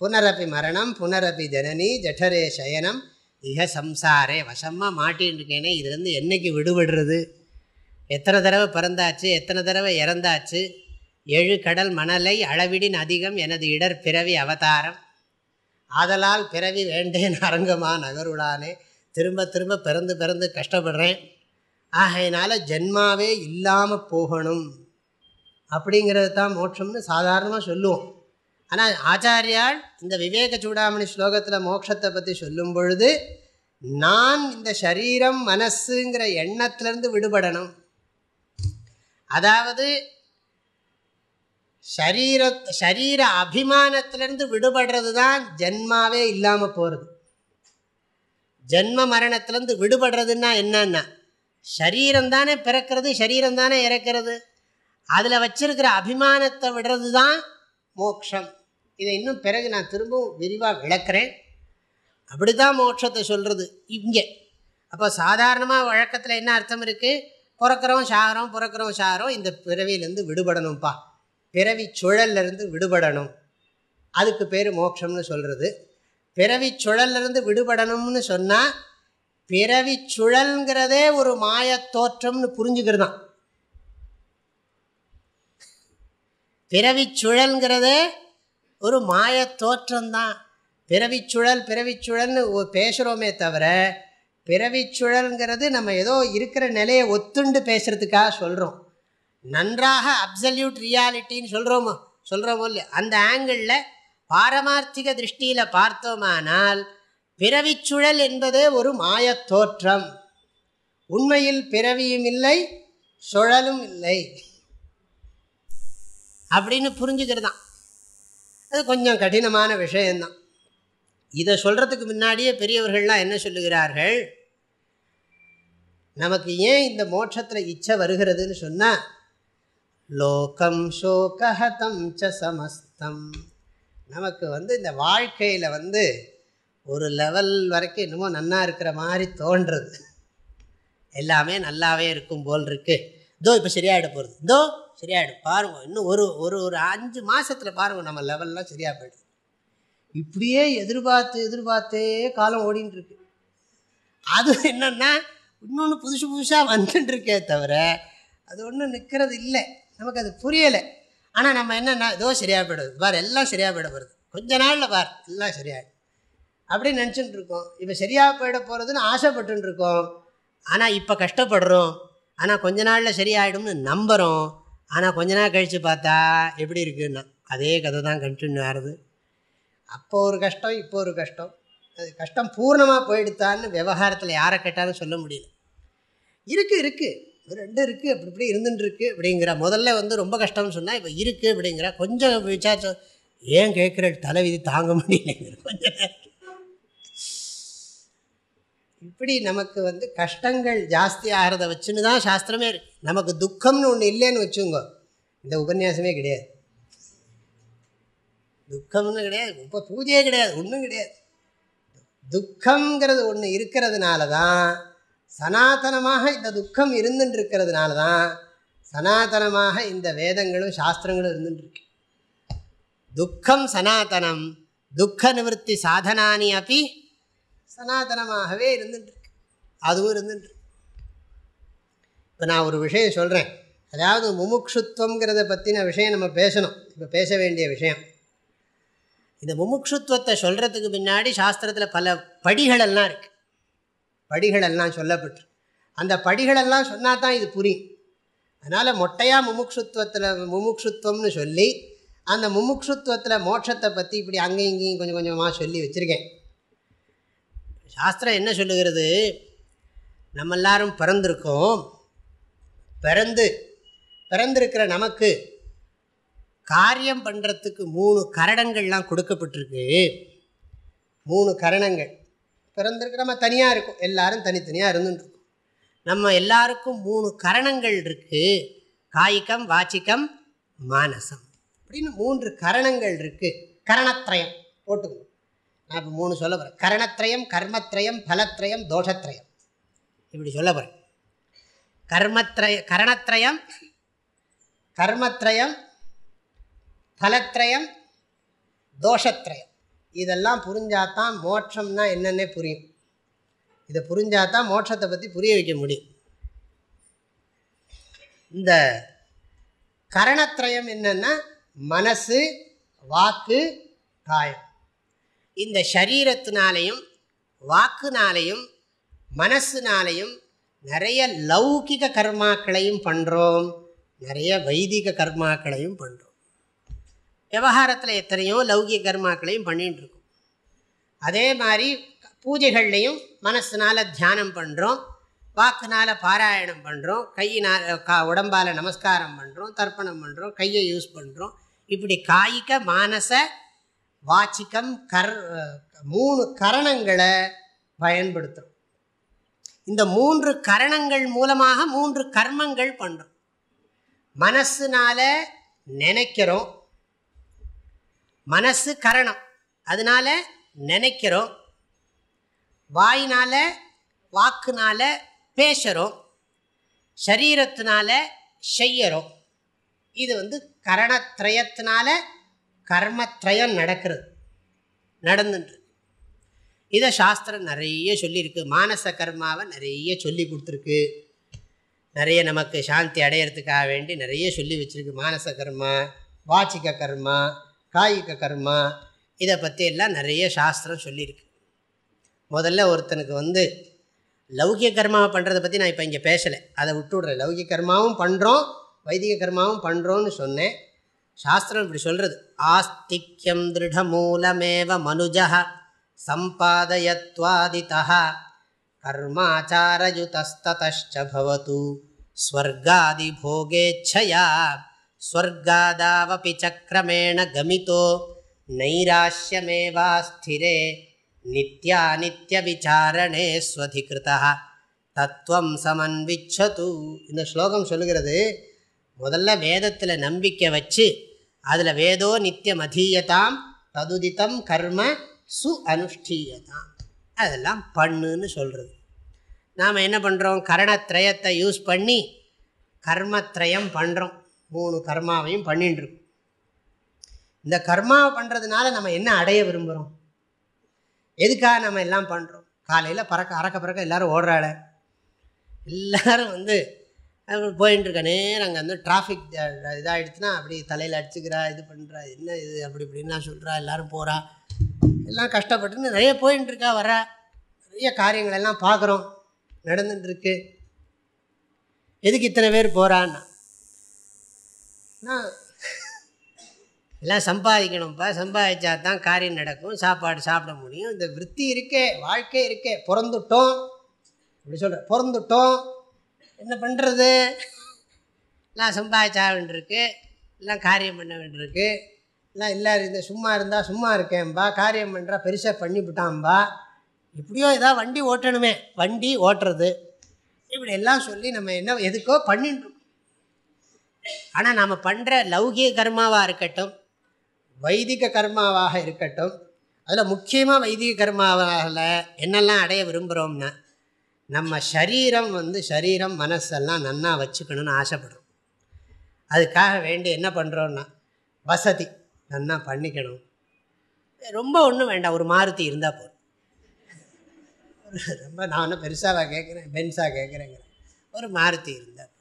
[SPEAKER 1] புனரப்பி மரணம் புனரப்பி ஜனனி ஜಠரே சயனம். இக சம்சாரே வசமாக மாட்டின்னு இருக்கேனே இதுலேருந்து என்றைக்கு விடுபடுறது? எத்தனை தடவை பிறந்தாச்சு? எத்தனை தடவை இறந்தாச்சு? எழு கடல் மணலை அளவிடின் அதிகம் எனது இடர் பிறவி அவதாரம். ஆதலால் பிறவி வேண்டேன் அரங்கமா நகருளானே திரும்ப திரும்ப பிறந்து பிறந்து கஷ்டப்படுறேன். ஆகையினால் ஜென்மாவே இல்லாமல் போகணும். அப்படிங்கிறது தான் மோட்சம்னு சாதாரணமாக சொல்லுவோம். ஆனால் ஆச்சாரியால் இந்த விவேக சூடாமணி ஸ்லோகத்தில் மோட்சத்தை பற்றி சொல்லும் பொழுது நான் இந்த சரீரம் மனசுங்கிற எண்ணத்திலேருந்து விடுபடணும். அதாவது சரீர சரீர அபிமானத்திலேருந்து விடுபடுறது தான் ஜென்மாவே இல்லாமல் போகிறது ஜென்ம மரணத்திலேருந்து விடுபடுறதுன்னா என்னன்னா சரீரம் தானே பிறக்கிறது சரீரம் தானே இறக்கிறது. அதில் வச்சிருக்கிற அபிமானத்தை விடுறது தான் மோட்சம் இதை இன்னும் பிறகு நான் திரும்பவும் விரிவாக விளக்குறேன். அப்படி தான் மோட்சத்தை சொல்கிறது இங்கே. அப்போ சாதாரணமாக வழக்கத்தில் என்ன அர்த்தம் இருக்குது பிறக்கிறோம் சாகிறோம் பிறக்கிறோம் சாகிறோம் இந்த பிறவியிலேருந்து விடுபடணும்ப்பா பிறவி சுழல்லிருந்து விடுபடணும். அதுக்கு பேர் மோட்சம்னு சொல்கிறது பிறவி சுழல்லிருந்து விடுபடணும்னு சொன்னால் பிறவி சுழல்ங்கிறதே ஒரு மாய தோற்றம்னு புரிஞ்சுக்கிறது தான் பிறவி சுழல்ங்கிறதே ஒரு மாய தோற்றம்தான். பிறவி சுழல் பிறவி சுழல்னு பேசுகிறோமே தவிர பிறவி சுழல்ங்கிறது நம்ம ஏதோ இருக்கிற நிலையை ஒத்துண்டு பேசுகிறதுக்காக சொல்கிறோம் நன்றாக அப்சல்யூட் ரியாலிட்டின்னு சொல்கிறோமோ சொல்கிறோமோ இல்லையா? அந்த ஆங்கிளில் பாரமார்த்திக திருஷ்டியில் பார்த்தோமானால் பிறவிச்சுழல் என்பதே ஒரு மாயத் தோற்றம். உண்மையில் பிறவியும் இல்லை சுழலும் இல்லை. அப்படின்னு புரிஞ்சுக்கிறது தான் அது கொஞ்சம் கடினமான விஷயந்தான் இதை சொல்கிறதுக்கு முன்னாடியே பெரியவர்கள்லாம் என்ன சொல்லுகிறார்கள்? நமக்கு ஏன் இந்த மோட்சத்தில் இச்சை வருகிறதுன்னு சொன்னால் லோகம் சோகஹதம் ச சமஸ்தம். நமக்கு வந்து இந்த வாழ்க்கையில் வந்து ஒரு லெவல் வரைக்கும் என்னமோ நன்னா இருக்கிற மாதிரி தோன்றுறது எல்லாமே நல்லாவே இருக்கும் போல் இருக்குது இதோ இப்போ சரியாயிட போகிறது இதோ சரியாயிடும் பாருங்க இன்னும் ஒரு ஒரு ஒரு அஞ்சு மாதத்தில் பாருங்கள் நம்ம லெவல்லாம் சரியாக போயிடுது. இப்படியே எதிர்பார்த்து எதிர்பார்த்தே காலம் ஓடின்னு இருக்கு. அது என்னென்னா இன்னொன்று புதுசு புதுசாக வந்துட்டுருக்கே தவிர அது ஒன்றும் நிற்கிறது இல்லை. நமக்கு அது புரியலை. ஆனால் நம்ம என்னென்னா ஏதோ சரியாக போயிடுது. பார் எல்லாம் சரியாக போயிட போகிறது கொஞ்ச நாளில் பார் எல்லாம் சரியாயிடும் அப்படின்னு நினச்சிட்டு இருக்கோம். இப்போ சரியாக போயிட போகிறதுன்னு ஆசைப்பட்டுன்னு இருக்கோம் ஆனால் இப்போ கஷ்டப்படுறோம். ஆனால் கொஞ்ச நாளில் சரியாயிடும்னு நம்புகிறோம் ஆனால் கொஞ்ச நாள் கழித்து பார்த்தா எப்படி இருக்குன்னா அதே கதை தான் கண்டினியூ ஆகுது. அப்போ ஒரு கஷ்டம் இப்போ ஒரு கஷ்டம். அது கஷ்டம் பூர்ணமாக போயிடுத்தான்னு விவகாரத்தில் யாரை கேட்டாலும் சொல்ல முடியல. இருக்குது இருக்குது ரெண்டு இருக்குது அப்படி இப்படி இருந்துட்டு இருக்கு அப்படிங்கிற முதல்ல வந்து ரொம்ப கஷ்டம்னு சொன்னால் இப்போ இருக்குது அப்படிங்கிற கொஞ்சம் விசாரிச்சோம் ஏன் கேட்குற தலைவிதி தாங்க முடியலைங்கிற கொஞ்சம் இப்படி நமக்கு வந்து கஷ்டங்கள் ஜாஸ்தி ஆகிறத வச்சுன்னு தான் சாஸ்திரமே இருக்கு. நமக்கு துக்கம்னு ஒன்று இல்லைன்னு வச்சுங்க இந்த உபன்யாசமே கிடையாது. துக்கம்னு கிடையாது இப்போ பூஜையே கிடையாது ஒன்றும் கிடையாது. துக்கங்கிறது ஒன்று இருக்கிறதுனால தான் சனாதனமாக இந்த துக்கம் இருந்துட்டு இருக்கிறதுனால தான் சனாதனமாக இந்த வேதங்களும் சாஸ்திரங்களும் இருந்துட்டுருக்கு துக்கம் சனாதனம் துக்க நிவர்த்தி சாதனானி அப்படி சனாதனமாகவே இருந்துட்டுருக்கு அதுவும் இருந்துட்டுருக்கு இப்போ நான் ஒரு விஷயம் சொல்கிறேன் அதாவது முமுக்ஷுத்வங்கிறத பற்றின விஷயம் நம்ம பேசணும். இப்போ பேச வேண்டிய விஷயம். இந்த முமுக்ஷுத்வத்தை சொல்கிறதுக்கு முன்னாடி சாஸ்திரத்தில் பல படிகளெல்லாம் இருக்குது படிகளெல்லாம் சொல்லப்பட்டு அந்த படிகளெல்லாம் சொன்னால் தான் இது புரியும். அதனால் மொட்டையாக முமுட்சுத்துவத்தில் முமுட்சுத்துவம்னு சொல்லி அந்த முமுட்சுத்துவத்தில் மோட்சத்தை பற்றி இப்படி அங்கேயும் இங்கேயும் கொஞ்சம் கொஞ்சமாக சொல்லி வச்சுருக்கேன். சாஸ்திரம் என்ன சொல்லுகிறது? நம்ம எல்லாரும் பிறந்திருக்கோம். பிறந்து பிறந்திருக்கிற நமக்கு காரியம் பண்ணுறதுக்கு மூணு கரணங்கள்லாம் கொடுக்கப்பட்டிருக்கு. மூணு கரணங்கள். பிறந்திருக்கு நம்ம தனியாக இருக்கும். எல்லாரும் தனித்தனியாக இருந்துருக்கும் நம்ம எல்லாருக்கும் மூணு கரணங்கள் இருக்குது காய்கம் வாச்சிக்கம் மானசம். அப்படின்னு மூன்று கரணங்கள் இருக்குது கரணத்ரயம் போட்டுக்கணும் நான் இப்போ மூணு சொல்ல போகிறேன் கரணத்ரயம் கர்மத்ரயம் பலத்ரயம் தோஷத்ரயம். இப்படி சொல்ல போகிறேன் கர்மத்ரய கரணத்ரயம் கர்மத்ரயம் பலத்ரயம் தோஷத்ரயம். இதெல்லாம் புரிஞ்சாதான் மோட்சம்னா என்னென்னே புரியும். இதை புரிஞ்சாதான் மோட்சத்தை பற்றி புரிய வைக்க முடியும். இந்த கரணத்திரயம் என்னென்னா மனசு வாக்கு காயம். இந்த சரீரத்தினாலையும் வாக்குனாலையும் மனசுனாலையும் நிறைய லௌகிக கர்மாக்களையும் பண்ணுறோம் நிறைய வைதிக கர்மாக்களையும் பண்ணுறோம் விவகாரத்தில் எத்தனையோ லௌகிய கர்மாக்களையும் பண்ணிகிட்டு இருக்கோம் அதே மாதிரி பூஜைகள்லையும் மனசினால் தியானம் பண்ணுறோம் வாக்குனால் பாராயணம் பண்ணுறோம் கையினால் கா உடம்பால் நமஸ்காரம் பண்ணுறோம் தர்ப்பணம் பண்ணுறோம் கையை யூஸ் பண்ணுறோம் இப்படி காய்க மானச வாச்சிக்கம் கர் மூணு கரணங்களை பயன்படுத்துகிறோம் இந்த மூன்று கரணங்கள் மூலமாக மூன்று கர்மங்கள் பண்ணுறோம் மனசினால் நினைக்கிறோம் மனசு கரணம். அதனால நினைக்கிறோம். வாயினால் வாக்குனால் பேசுகிறோம் சரீரத்தினால செய்யறோம். இது வந்து கரணத்ரயத்தினால கர்மத்ரயம் நடக்கிறது. நடந்துட்டு இதை சாஸ்திரம் நிறைய சொல்லியிருக்கு. மானச கர்மாவை நிறைய சொல்லி கொடுத்துருக்கு. நிறைய நமக்கு சாந்தி அடையிறதுக்காக வேண்டி நிறைய சொல்லி வச்சுருக்கு. மானச கர்மா வாச்சிக கர்மா காய்க கர்மா இதை பற்றி எல்லாம் நிறைய சாஸ்திரம் சொல்லியிருக்கு. முதல்ல ஒருத்தனுக்கு வந்து லௌகிய கர்மாவை பண்ணுறதை பற்றி நான் இப்போ இங்கே பேசலை. அதை விட்டுவிட்றேன். லௌகிய கர்மாவும் பண்ணுறோம் வைதிக கர்மாவும் பண்ணுறோன்னு சொன்னேன். சாஸ்திரம் இப்படி சொல்கிறது ஆஸ்திக்யம் திருடமூலமேவ மனுஜா சம்பாதயத்வாதிதா கர்மாச்சாரயுதஸ்ததச்ச ஸ்வர்காதி போகேச்சயா ஸ்வர்காதாவபி சக்கரமேண கமிதோ நைராஷ்யமேவா ஸ்திரே நித்யா நித்திய விசாரணே ஸ்வதிகிருதா தத்துவம் சமன்விச்சது இந்த ஸ்லோகம் சொல்லுகிறது முதல்ல வேதத்தில் நம்பிக்கை வச்சு அதில் வேதோ நித்தியம் அதீயதாம் ததுதித்தம் கர்ம சு அனுஷ்டீயதாம் அதெல்லாம் பண்ணுன்னு சொல்கிறது நாம் என்ன பண்ணுறோம் கரணத்ரயத்தை யூஸ் பண்ணி கர்மத்ரயம் பண்ணுறோம் மூணு கர்மாவையும் பண்ணிட்டுருக்கோம் இந்த கர்மாவை பண்ணுறதுனால நம்ம என்ன அடைய விரும்புகிறோம் எதுக்காக நம்ம எல்லாம் பண்ணுறோம் காலையில் பறக்க அறக்க பறக்க எல்லோரும் ஓடுறாள். எல்லோரும் வந்து போயின்ட்டுருக்க நேரம் அங்கே வந்து டிராஃபிக் இதாகிடுச்சுன்னா அப்படி தலையில் அடிச்சுக்கிறா இது பண்ணுறா என்ன இது அப்படி இப்படின்னா சொல்கிறா எல்லோரும் போகிறா எல்லாம் கஷ்டப்பட்டுன்னு நிறைய போயின்ட்டுருக்கா வர வரா நிறைய காரியங்கள் எல்லாம் பார்க்குறோம். நடந்துட்டுருக்கு எதுக்கு இத்தனை பேர் போகிறான்னா எல்லாம் சம்பாதிக்கணும்ப்பா சம்பாதிச்சா தான் காரியம் நடக்கும். சாப்பாடு சாப்பிட முடியும். இந்த விற்பி இருக்கே வாழ்க்கை இருக்கே. பிறந்துட்டோம். அப்படி சொல்கிறேன் பிறந்துட்டோம். என்ன பண்ணுறது எல்லாம் சம்பாதிச்சா வேண்டியிருக்கு. எல்லாம் காரியம் பண்ண வேண்டியிருக்கு. எல்லாம் இல்லை இந்த சும்மா இருந்தால் சும்மா இருக்கேன்பா. காரியம் பண்ணுறா பெருசாக பண்ணிவிட்டான்பா. இப்படியோ ஏதாவது வண்டி ஓட்டணுமே. வண்டி ஓட்டுறது. இப்படி எல்லாம் சொல்லி நம்ம என்ன எதுக்கோ பண்ணிட்டு ஆனால் நாம் பண்ணுற லௌகிக கர்மாவாக இருக்கட்டும் வைதிக கர்மாவாக இருக்கட்டும் அதில் முக்கியமாக வைதிக கர்மாவில் என்னெல்லாம் அடைய விரும்புகிறோம்னா நம்ம சரீரம் வந்து சரீரம் மனசெல்லாம் நன்னா வச்சுக்கணும்னு ஆசைப்படுறோம். அதுக்காக வேண்டி என்ன பண்ணுறோன்னா வசதி நன்னா பண்ணிக்கணும். ரொம்ப ஒன்றும் வேண்டாம் ஒரு மாருதி இருந்தால் போதும். ரொம்ப நான் ஒன்றும் பெருசாக கேட்குறேன் பென்ஸாக கேட்குறேங்கிறேன் ஒரு மாருதி இருந்தால்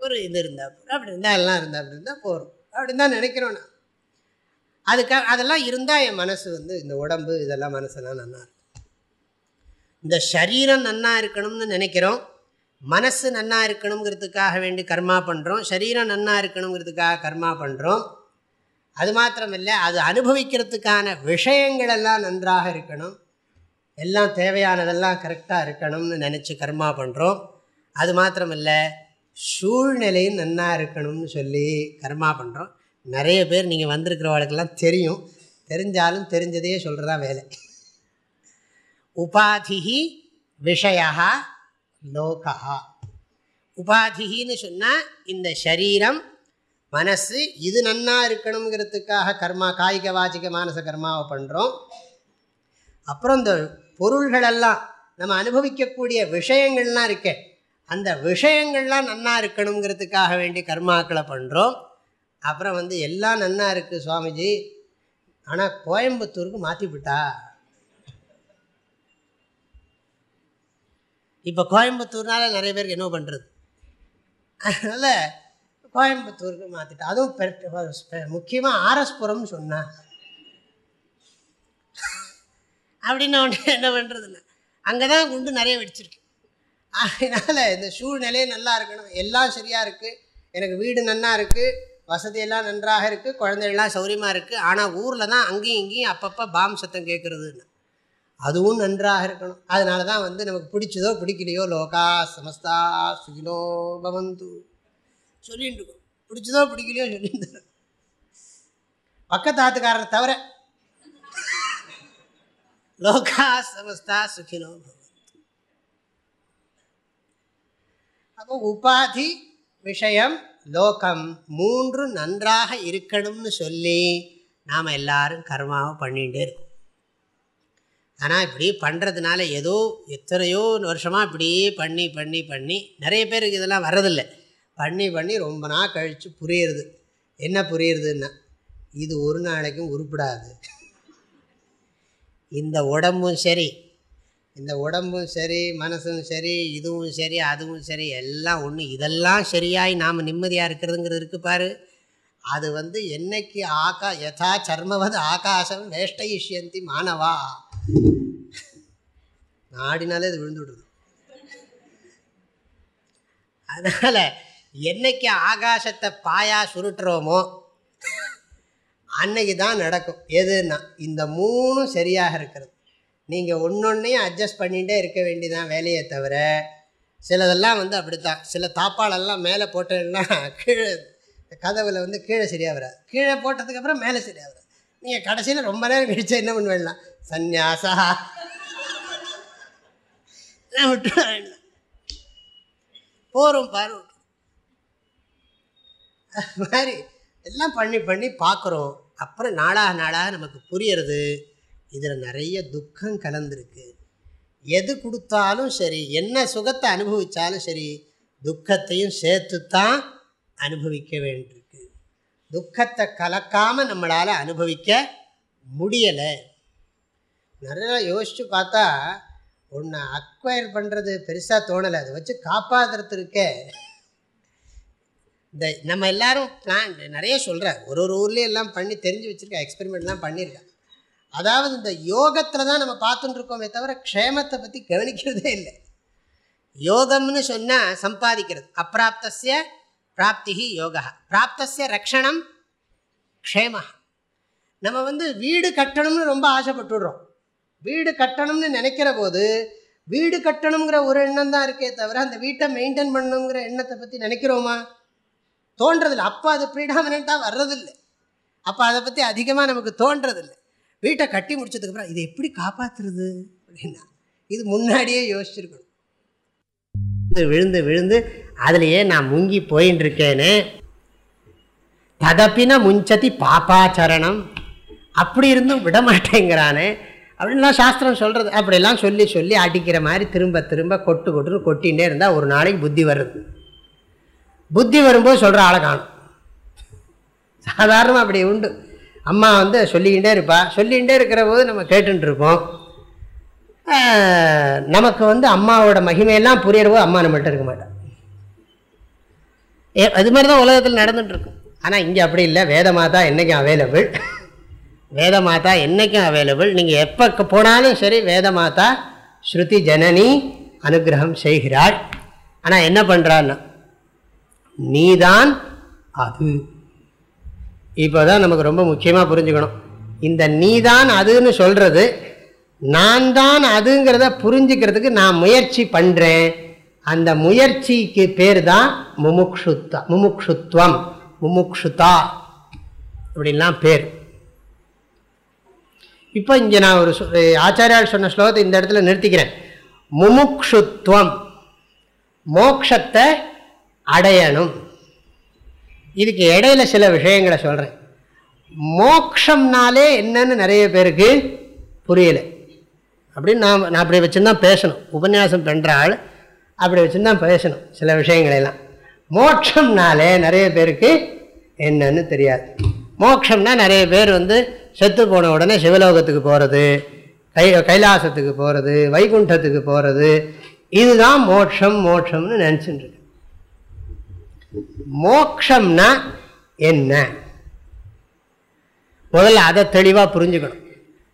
[SPEAKER 1] ஒரு இது இருந்தால் போகிறோம் அப்படி இருந்தால் எல்லாம் இருந்தால் அப்படி இருந்தால் போகிறோம் அப்படின்னு தான் நினைக்கிறோம் நான். அதுக்காக அதெல்லாம் இருந்தால் என் மனசு வந்து இந்த உடம்பு இதெல்லாம் மனசெல்லாம் நல்லா இருக்கும். இந்த சரீரம் நன்னா இருக்கணும்னு நினைக்கிறோம். மனசு நன்னா இருக்கணுங்கிறதுக்காக வேண்டி கர்மா பண்ணுறோம் சரீரம் நன்னா இருக்கணுங்கிறதுக்காக கர்மா பண்ணுறோம் அது மாத்திரமில்லை அது அனுபவிக்கிறதுக்கான விஷயங்களெல்லாம் நன்றாக இருக்கணும். எல்லாம் தேவையானதெல்லாம் கரெக்டாக இருக்கணும்னு நினச்சி கர்மா பண்ணுறோம் அது மாத்திரமில்லை சூழ்நிலையும் நன்னா இருக்கணும்னு சொல்லி கர்மா பண்ணுறோம் நிறைய பேர் நீங்கள் வந்திருக்கிறவர்களுக்கெல்லாம் தெரியும். தெரிஞ்சாலும் தெரிஞ்சதையே சொல்கிறதா வேலை. உபாதிகி விஷயா லோகா உபாதின்னு சொன்னால் இந்த சரீரம் மனசு இது நன்னா இருக்கணுங்கிறதுக்காக கர்மா காய்க வாச்சிக மானச கர்மாவை பண்ணுறோம் அப்புறம் இந்த பொருள்களெல்லாம் நம்ம அனுபவிக்கக்கூடிய விஷயங்கள்லாம் இருக்கே அந்த விஷயங்கள்லாம் நன்னா இருக்கணுங்கிறதுக்காக வேண்டி கர்மாக்களை பண்ணுறோம் அப்புறம் வந்து எல்லாம் நன்னா இருக்குது சுவாமிஜி. ஆனால் கோயம்புத்தூருக்கு மாற்றிவிட்டா இப்போ கோயம்புத்தூர்னால நிறைய பேருக்கு என்ன பண்ணுறது அதனால் கோயம்புத்தூருக்கு மாற்றிட்டா அதுவும் முக்கியமாக ஆர்எஸ்புரம்னு சொன்னான் அப்படின்னு ஒன்று என்ன பண்ணுறதுன்னா அங்கே தான் குண்டு நிறைய வெடிச்சிருக்கு. அதனால் இந்த சூழ்நிலையே நல்லா இருக்கணும். எல்லாம் சரியாக இருக்குது எனக்கு வீடு நன்னா இருக்குது வசதியெல்லாம் நன்றாக இருக்குது குழந்தைகள்லாம் சௌரியமாக இருக்குது ஆனால் ஊரில் தான் அங்கேயும் இங்கேயும் அப்பப்போ பாம் சத்தம் கேட்குறதுன்னு அதுவும் நன்றாக இருக்கணும். அதனால தான் வந்து நமக்கு பிடிச்சதோ பிடிக்கலையோ லோகா சமஸ்தா சுகினோ பவந்து. சொல்லிட்டு இருக்கோம். பிடிச்சதோ பிடிக்கலையோ சொல்லிட்டு பக்கத்து ஆத்துக்காரரை தவிர லோகா சமஸ்தா சுகினோ பவந்து. அப்போ உபாதி விஷயம் லோகம். மூன்று நன்றாக இருக்கணும்னு சொல்லி நாம் எல்லாரும் கர்மாவை பண்ணிகிட்டே இருக்கோம். ஆனால் இப்படி பண்ணுறதுனால ஏதோ எத்தனையோ வருஷமாக இப்படியே பண்ணி பண்ணி பண்ணி நிறைய பேருக்கு இதெல்லாம் வர்றதில்லை. பண்ணி பண்ணி ரொம்ப நாள் கழித்து புரியுறது. என்ன புரியுறதுன்னா இது ஒரு நாளைக்கும் உருப்பிடாது. இந்த உடம்பும் சரி இந்த உடம்பும் சரி மனசும் சரி இதுவும் சரி அதுவும் சரி எல்லாம் ஒன்று இதெல்லாம் சரியாய் நாம் நிம்மதியாக இருக்கிறதுங்கிறது இருக்குது பாரு. அது வந்து என்னைக்கு ஆகா யதா சர்மவது ஆகாசம் வேஷ்டயிஷ்யந்தி மானவா? நாடினாலே அது விழுந்து விடுது. அதனால் என்னைக்கு ஆகாசத்தை பாயா சுருட்டுறோமோ அன்னைக்கு தான் நடக்கும். எதுன்னா இந்த மூணும் சரியாக இருக்கிறது. நீங்கள் ஒன்றொன்னையும் அட்ஜஸ்ட் பண்ணிகிட்டே இருக்க வேண்டியதான் வேலையை தவிர சிலதெல்லாம் வந்து அப்படித்தான். சில தாப்பாலெல்லாம் மேலே போட்டேன்னா கீழே கதவில் வந்து கீழே சரியாக வராது. கீழே போட்டதுக்கப்புறம் மேலே சரியாக வராது. நீங்கள் கடைசியில் ரொம்ப நேரம் கழிச்சு என்ன பண்ணுவேலாம் சந்நியாசா. விட்டு போகிறோம் பாரு. அது மாதிரி எல்லாம் பண்ணி பண்ணி பார்க்குறோம். அப்புறம் நாளாக நாளாக நமக்கு புரியறது. இதில் நிறைய துக்கம் கலந்துருக்கு. எது கொடுத்தாலும் சரி என்ன சுகத்தை அனுபவித்தாலும் சரி துக்கத்தையும் சேர்த்து தான் அனுபவிக்க வேண்டியிருக்கு. துக்கத்தை கலக்காமல் நம்மளால் அனுபவிக்க முடியலை. நிறையா யோசித்து பார்த்தா ஒன்று அக்வயர் பண்ணுறது பெருசாக தோணலை. அதை வச்சு காப்பாற்றுறதுக்கே இந்த நம்ம எல்லாரும் பிளான் நிறைய சொல்கிறார் ஒரு ஒரு ஊர்லேயும் எல்லாம் பண்ணி தெரிஞ்சு வச்சுருக்கேன் எக்ஸ்பெரிமெண்ட்லாம் பண்ணியிருக்கேன். அதாவது இந்த யோகத்தில் தான் நம்ம பார்த்துட்டு இருக்கோமே தவிர க்ஷேமத்தை பற்றி கவனிக்கிறதே இல்லை. யோகம்னு சொன்னால் சம்பாதிக்கிறது. அப்பிராப்தசிய பிராப்தி யோகா. பிராப்தசிய ரக்ஷணம் க்ஷேம. நம்ம வந்து வீடு கட்டணும்னு ரொம்ப ஆசைப்பட்டுடுறோம். வீடு கட்டணும்னு நினைக்கிற போது வீடு கட்டணுங்கிற ஒரு எண்ணம் தான் இருக்கே தவிர அந்த வீட்டை மெயின்டைன் பண்ணணுங்கிற எண்ணத்தை பற்றி நினைக்கிறோமா? தோன்றதில்லை. அப்போ அது ப்ரீடாமினாக வர்றதில்லை. அப்போ அதை பற்றி அதிகமாக நமக்கு தோன்றதில்லை. வீட்டை கட்டி முடிச்சதுக்கப்புறம் இதை எப்படி காப்பாற்றுறது அப்படின்னா இது முன்னாடியே யோசிச்சிருக்கணும். விழுந்து விழுந்து அதுலேயே நான் முங்கி போயின்னு இருக்கேனே ததப்பின முஞ்சதி பாப்பாச்சரணம் அப்படி இருந்தும் விடமாட்டேங்கிறானே அப்படின்லாம் சாஸ்திரம் சொல்கிறது அப்படிலாம் சொல்லி சொல்லி அடிக்கிற மாதிரி திரும்ப திரும்ப கொட்டு கொட்டுன்னு கொட்டிகிட்டே இருந்தால் ஒரு நாளைக்கு புத்தி வருது. புத்தி வரும்போது சொல்கிற ஆளை காணும். சாதாரணமாக அப்படி உண்டு. அம்மா வந்து சொல்லிக்கிட்டே இருப்பா. சொல்லிக்கிட்டே இருக்கிற போது நம்ம கேட்டுருப்போம் நமக்கு வந்து அம்மாவோட மகிமையெல்லாம் புரியற போது அம்மா நம்மகிட்ட இருக்க மாட்டான் ஏ அது மாதிரி தான் உலகத்தில் நடந்துகிட்ருக்கும் ஆனால் இங்கே அப்படி இல்லை. வேத மாதா என்றைக்கும் அவைலபிள் வேத மாதா என்றைக்கும் அவைலபிள் நீங்கள் எப்போ போனாலும் சரி வேத மாதா ஸ்ருதி ஜனனி அனுகிரகம் செய்கிறாள். ஆனால் என்ன பண்ணுறான்னா நீதான் அது. இப்போ தான் நமக்கு ரொம்ப முக்கியமாக புரிஞ்சுக்கணும். இந்த நீதான் அதுன்னு சொல்கிறது நான் தான் அதுங்கிறத புரிஞ்சுக்கிறதுக்கு நான் முயற்சி பண்ணுறேன் அந்த முயற்சிக்கு பேர் தான் முமுக்ஷுத்தா முமுக்ஷுத்வம் முமுக்ஷுதா அப்படின்லாம் பேர். இப்போ இங்கே நான் ஒரு ஆச்சாரியால் சொன்ன ஸ்லோகத்தை இந்த இடத்துல நிறுத்திக்கிறேன். முமுக்ஷுத்வம் மோக்ஷத்தை அடையணும். இதுக்கு இடையில சில விஷயங்களை சொல்கிறேன் மோக்ஷம்னாலே என்னன்னு நிறைய பேருக்கு புரியலை. அப்படின்னு நான் நான் அப்படி வச்சுருந்தான் பேசணும். உபன்யாசம் பண்ணுறாள் அப்படி வச்சுருந்தான் பேசணும் சில விஷயங்களெல்லாம் மோட்சம்னாலே நிறைய பேருக்கு என்னன்னு தெரியாது. மோட்சம்னா நிறைய பேர் வந்து செத்து போன உடனே சிவலோகத்துக்கு போகிறது கை கைலாசத்துக்கு போகிறது வைகுண்டத்துக்கு போகிறது இதுதான் மோட்சம் மோட்சம்னு நினச்சிட்டு மோக்ஷம்னா என்ன? முதல்ல அதை தெளிவாக புரிஞ்சுக்கணும்.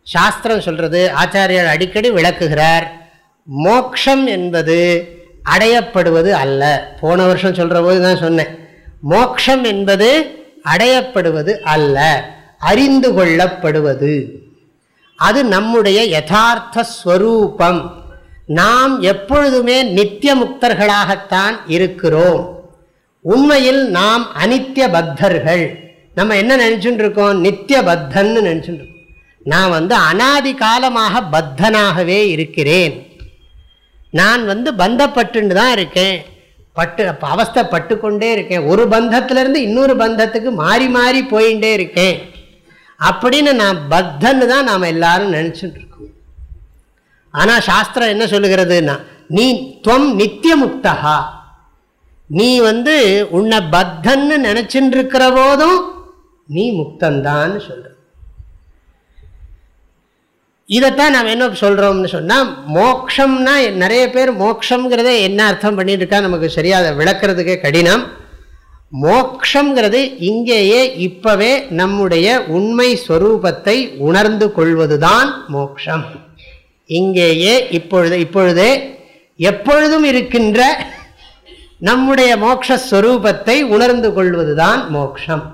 [SPEAKER 1] சாஸ்திரம் சொல்கிறது ஆச்சாரியர் அடிக்கடி விளக்குகிறார் மோக்ஷம் என்பது அடையப்படுவது அல்ல. போன வருஷம் சொல்கிற போது தான் சொன்னேன். மோக்ஷம் என்பது அடையப்படுவது அல்ல அறிந்து கொள்ளப்படுவது. அது நம்முடைய யதார்த்த ஸ்வரூபம். நாம் எப்பொழுதுமே நித்திய முக்தர்களாகத்தான் இருக்கிறோம். உண்மையில் நாம் அனித்திய பத்தர்கள் நம்ம என்ன நினச்சுட்டு இருக்கோம் நித்திய பத்தன்னு நினச்சுட்டு இருக்கோம் நான் வந்து அனாதி காலமாக பத்தனாகவே இருக்கிறேன். நான் வந்து பந்தப்பட்டுன்னு தான் இருக்கேன். பட்டு அவஸ்தைப்பட்டு கொண்டே இருக்கேன். ஒரு பந்தத்திலேருந்து இன்னொரு பந்தத்துக்கு மாறி மாறி போயிட்டே இருக்கேன். அப்படின்னு நான் பத்தன்னு தான் நாம் எல்லாரும் நினச்சிட்டு இருக்கோம் ஆனால் சாஸ்திரம் என்ன சொல்லுகிறதுன்னா நீ துவம் நித்திய முக்தகா நீ வந்து உன்னை பத்தன்னு நினச்சின்னு இருக்கிற போதும் நீ முக்தந்தான்னு சொல்ற. இதைத்தான் நாம் என்ன சொல்கிறோம்னு சொன்னால் மோக்ஷம்னா நிறைய பேர் மோக்ஷங்கிறத என்ன அர்த்தம் பண்ணிட்டு இருக்கா நமக்கு சரியாக விளக்கிறதுக்கே கடினம். மோக்ஷங்கிறது இங்கேயே இப்பவே நம்முடைய உண்மை ஸ்வரூபத்தை உணர்ந்து கொள்வதுதான் மோக்ஷம். இங்கேயே இப்பொழுது இப்பொழுதே எப்பொழுதும் இருக்கின்ற நம்முடைய மோக்ஷஸ்வரூபத்தை உணர்ந்து கொள்வதுதான் மோக்ஷம்.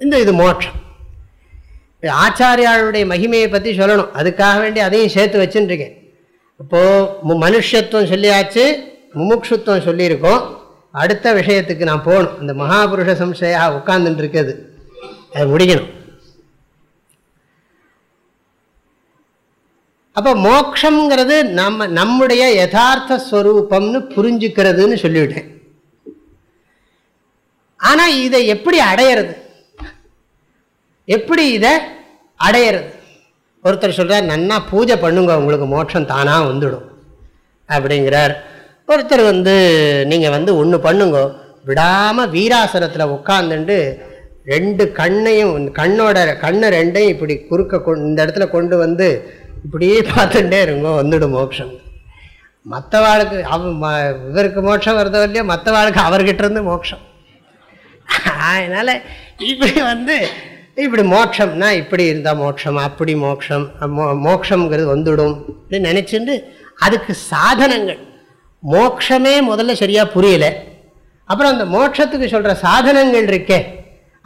[SPEAKER 1] இந்த இது மோட்சம். ஆச்சாரியாளுடைய மகிமையை பற்றி சொல்லணும். அதுக்காக வேண்டி அதையும் சேர்த்து வச்சுருக்கேன் இப்போது மனுஷத்துவம் சொல்லியாச்சு முமுட்சுத்துவம் சொல்லியிருக்கோம். அடுத்த விஷயத்துக்கு நான் போகணும். இந்த மகாபுருஷ சம்சயா உட்கார்ந்துட்டு இருக்குது அது முடிக்கணும். அப்போ மோக்ஷங்கிறது நம்ம நம்முடைய யதார்த்த ஸ்வரூபம்னு புரிஞ்சுக்கிறதுன்னு சொல்லிவிட்டேன். ஆனால் இதை எப்படி அடையிறது? எப்படி இதை அடையிறது? ஒருத்தர் சொல்கிறார் நன்னா பூஜை பண்ணுங்க உங்களுக்கு மோட்சம் தானாக வந்துடும். அப்படிங்கிறார். ஒருத்தர் வந்து நீங்கள் வந்து ஒன்று பண்ணுங்க. விடாமல் வீராசனத்தில் உட்காந்துட்டு ரெண்டு கண்ணையும் கண்ணோட கண்ணை ரெண்டையும் இப்படி குறுக்க இந்த இடத்துல கொண்டு வந்து இப்படியே பார்த்துட்டே இருங்கோ வந்துடும் மோட்சம். மற்றவாளுக்கு அவ இவருக்கு மோட்சம் வருதோ இல்லையோ மற்றவாளுக்கு அவர்கிட்ட இருந்து மோட்சம். அதனால் இப்படி வந்து இப்படி மோட்சம்னா இப்படி இருந்தால் மோட்சம் அப்படி மோட்சம் மோ மோட்சங்கிறது வந்துடும் அப்படின்னு நினச்சிட்டு அதுக்கு சாதனங்கள். மோட்சமே முதல்ல சரியாக புரியலை. அப்புறம் அந்த மோட்சத்துக்கு சொல்கிற சாதனங்கள் இருக்கே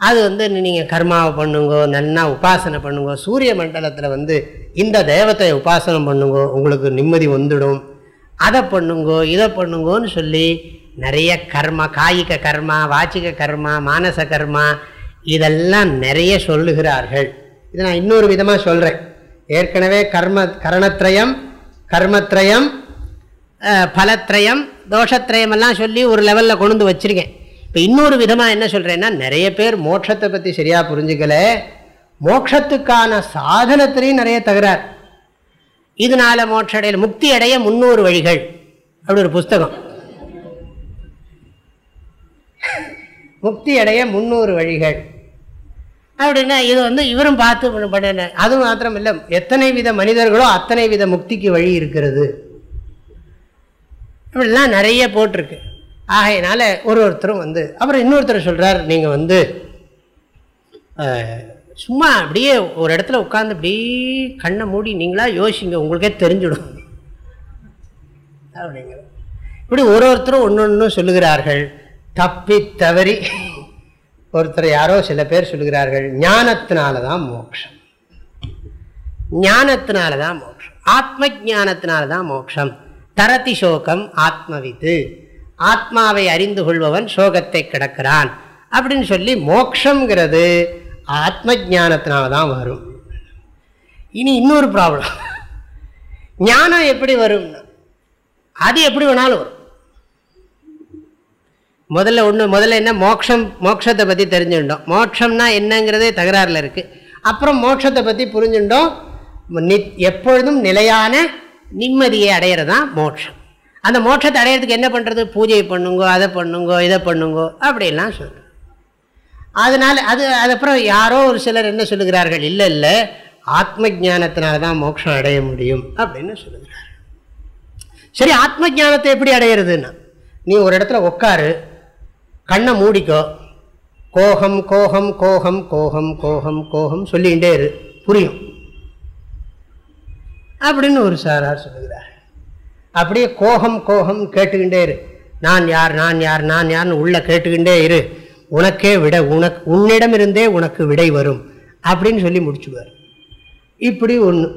[SPEAKER 1] அது வந்து நீங்கள் கர்மாவை பண்ணுங்கோ நல்லா உபாசனை பண்ணுங்கோ சூரிய மண்டலத்தில் வந்து இந்த தெய்வத்தை உபாசனம் பண்ணுங்கோ உங்களுக்கு நிம்மதி வந்துடும். அதை பண்ணுங்கோ இதை பண்ணுங்கோன்னு சொல்லி நிறைய கர்மா காய்க கர்மா வாச்சிக கர்மா மானச கர்மா இதெல்லாம் நிறைய சொல்லுகிறார்கள். இதை நான் இன்னொரு விதமாக சொல்கிறேன் ஏற்கனவே கர்ம கரணத்ரயம் கர்மத்ரயம் பலத்ரயம் தோஷத்ரயம் சொல்லி ஒரு லெவலில் கொண்டு வந்து வச்சுருக்கேன். இப்போ இன்னொரு விதமாக என்ன சொல்கிறேன்னா நிறைய பேர் மோட்சத்தை பற்றி சரியாக புரிஞ்சுக்கல. மோட்சத்துக்கான சாதனத்திலையும் நிறைய தகுறார் இதனால மோட்ச முக்தி அடைய முன்னூறு வழிகள் அப்படி ஒரு புஸ்தகம். முக்தி அடைய முன்னூறு வழிகள். அப்படின்னா இது வந்து இவரும் பார்த்து பண்ண அது மாத்திரம் இல்லை எத்தனை வித மனிதர்களோ அத்தனை வித முக்திக்கு வழி இருக்கிறது. இப்படிலாம் நிறைய போட்டிருக்கு. ஆகையினால ஒரு ஒருத்தரும் வந்து அப்புறம் இன்னொருத்தர் சொல்கிறார் நீங்கள் வந்து சும்மா அப்படியே ஒரு இடத்துல உட்காந்து அப்படியே கண்ணை மூடி நீங்களாக யோசிங்க உங்களுக்கே தெரிஞ்சிடும். அப்படிங்கிற இப்படி ஒரு ஒருத்தரும் ஒன்று ஒன்று சொல்லுகிறார்கள். தப்பி தவறி ஒருத்தர் யாரோ சில பேர் சொல்லுகிறார்கள் ஞானத்தினால தான் மோட்சம். ஞானத்தினால தான் மோட்சம். ஆத்ம ஜானத்தினால தான் மோட்சம். தரதி சோகம் ஆத்மவித்து. ஆத்மாவை அறிந்து கொள்பவன் சோகத்தை கிடக்கிறான் அப்படின்னு சொல்லி மோக்ஷங்கிறது ஆத்ம ஜானத்தினால தான் வரும். இனி இன்னொரு ப்ராப்ளம் ஞானம் எப்படி வரும்னா அது எப்படி வேணாலும் வரும். முதல்ல ஒன்று முதல்ல என்ன மோக்ஷம் மோட்சத்தை பற்றி தெரிஞ்சுட்டோம் மோட்சம்னா என்னங்கிறதே தகராறில் இருக்குது அப்புறம் மோட்சத்தை பற்றி புரிஞ்சுட்டோம் நி எப்பொழுதும் நிலையான நிம்மதியை அடையிறது தான் மோட்சம் அந்த மோட்சத்தை அடையிறதுக்கு என்ன பண்ணுறது பூஜை பண்ணுங்கோ அதை பண்ணுங்கோ இதை பண்ணுங்கோ அப்படிலாம் சொல்கிறோம் அதனால் அது அதுக்கப்புறம் யாரோ ஒரு சிலர் என்ன சொல்லுகிறார்கள்? இல்லை இல்லை ஆத்ம ஜானத்தினால தான் மோட்சம் அடைய முடியும் அப்படின்னு சொல்லுகிறார் சரி ஆத்ம ஜானத்தை எப்படி அடையிறதுன்னா நீ ஒரு இடத்துல உட்காரு கண்ணை மூடிக்கோ கோகம் கோகம் கோகம் கோகம் கோகம் கோகம் சொல்லிகிட்டே இரு புரியும். அப்படின்னு ஒரு சாரார் சொல்லுகிறார். அப்படியே கோகம் கோகம் கேட்டுக்கிட்டே இரு. நான் யார் நான் யார் நான் யார்னு உள்ள கேட்டுக்கிட்டே இரு. உனக்கே விட உனக்கு உன்னிடம் இருந்தே உனக்கு விடை வரும் அப்படின்னு சொல்லி முடிச்சுடுவார் இப்படி ஒன்று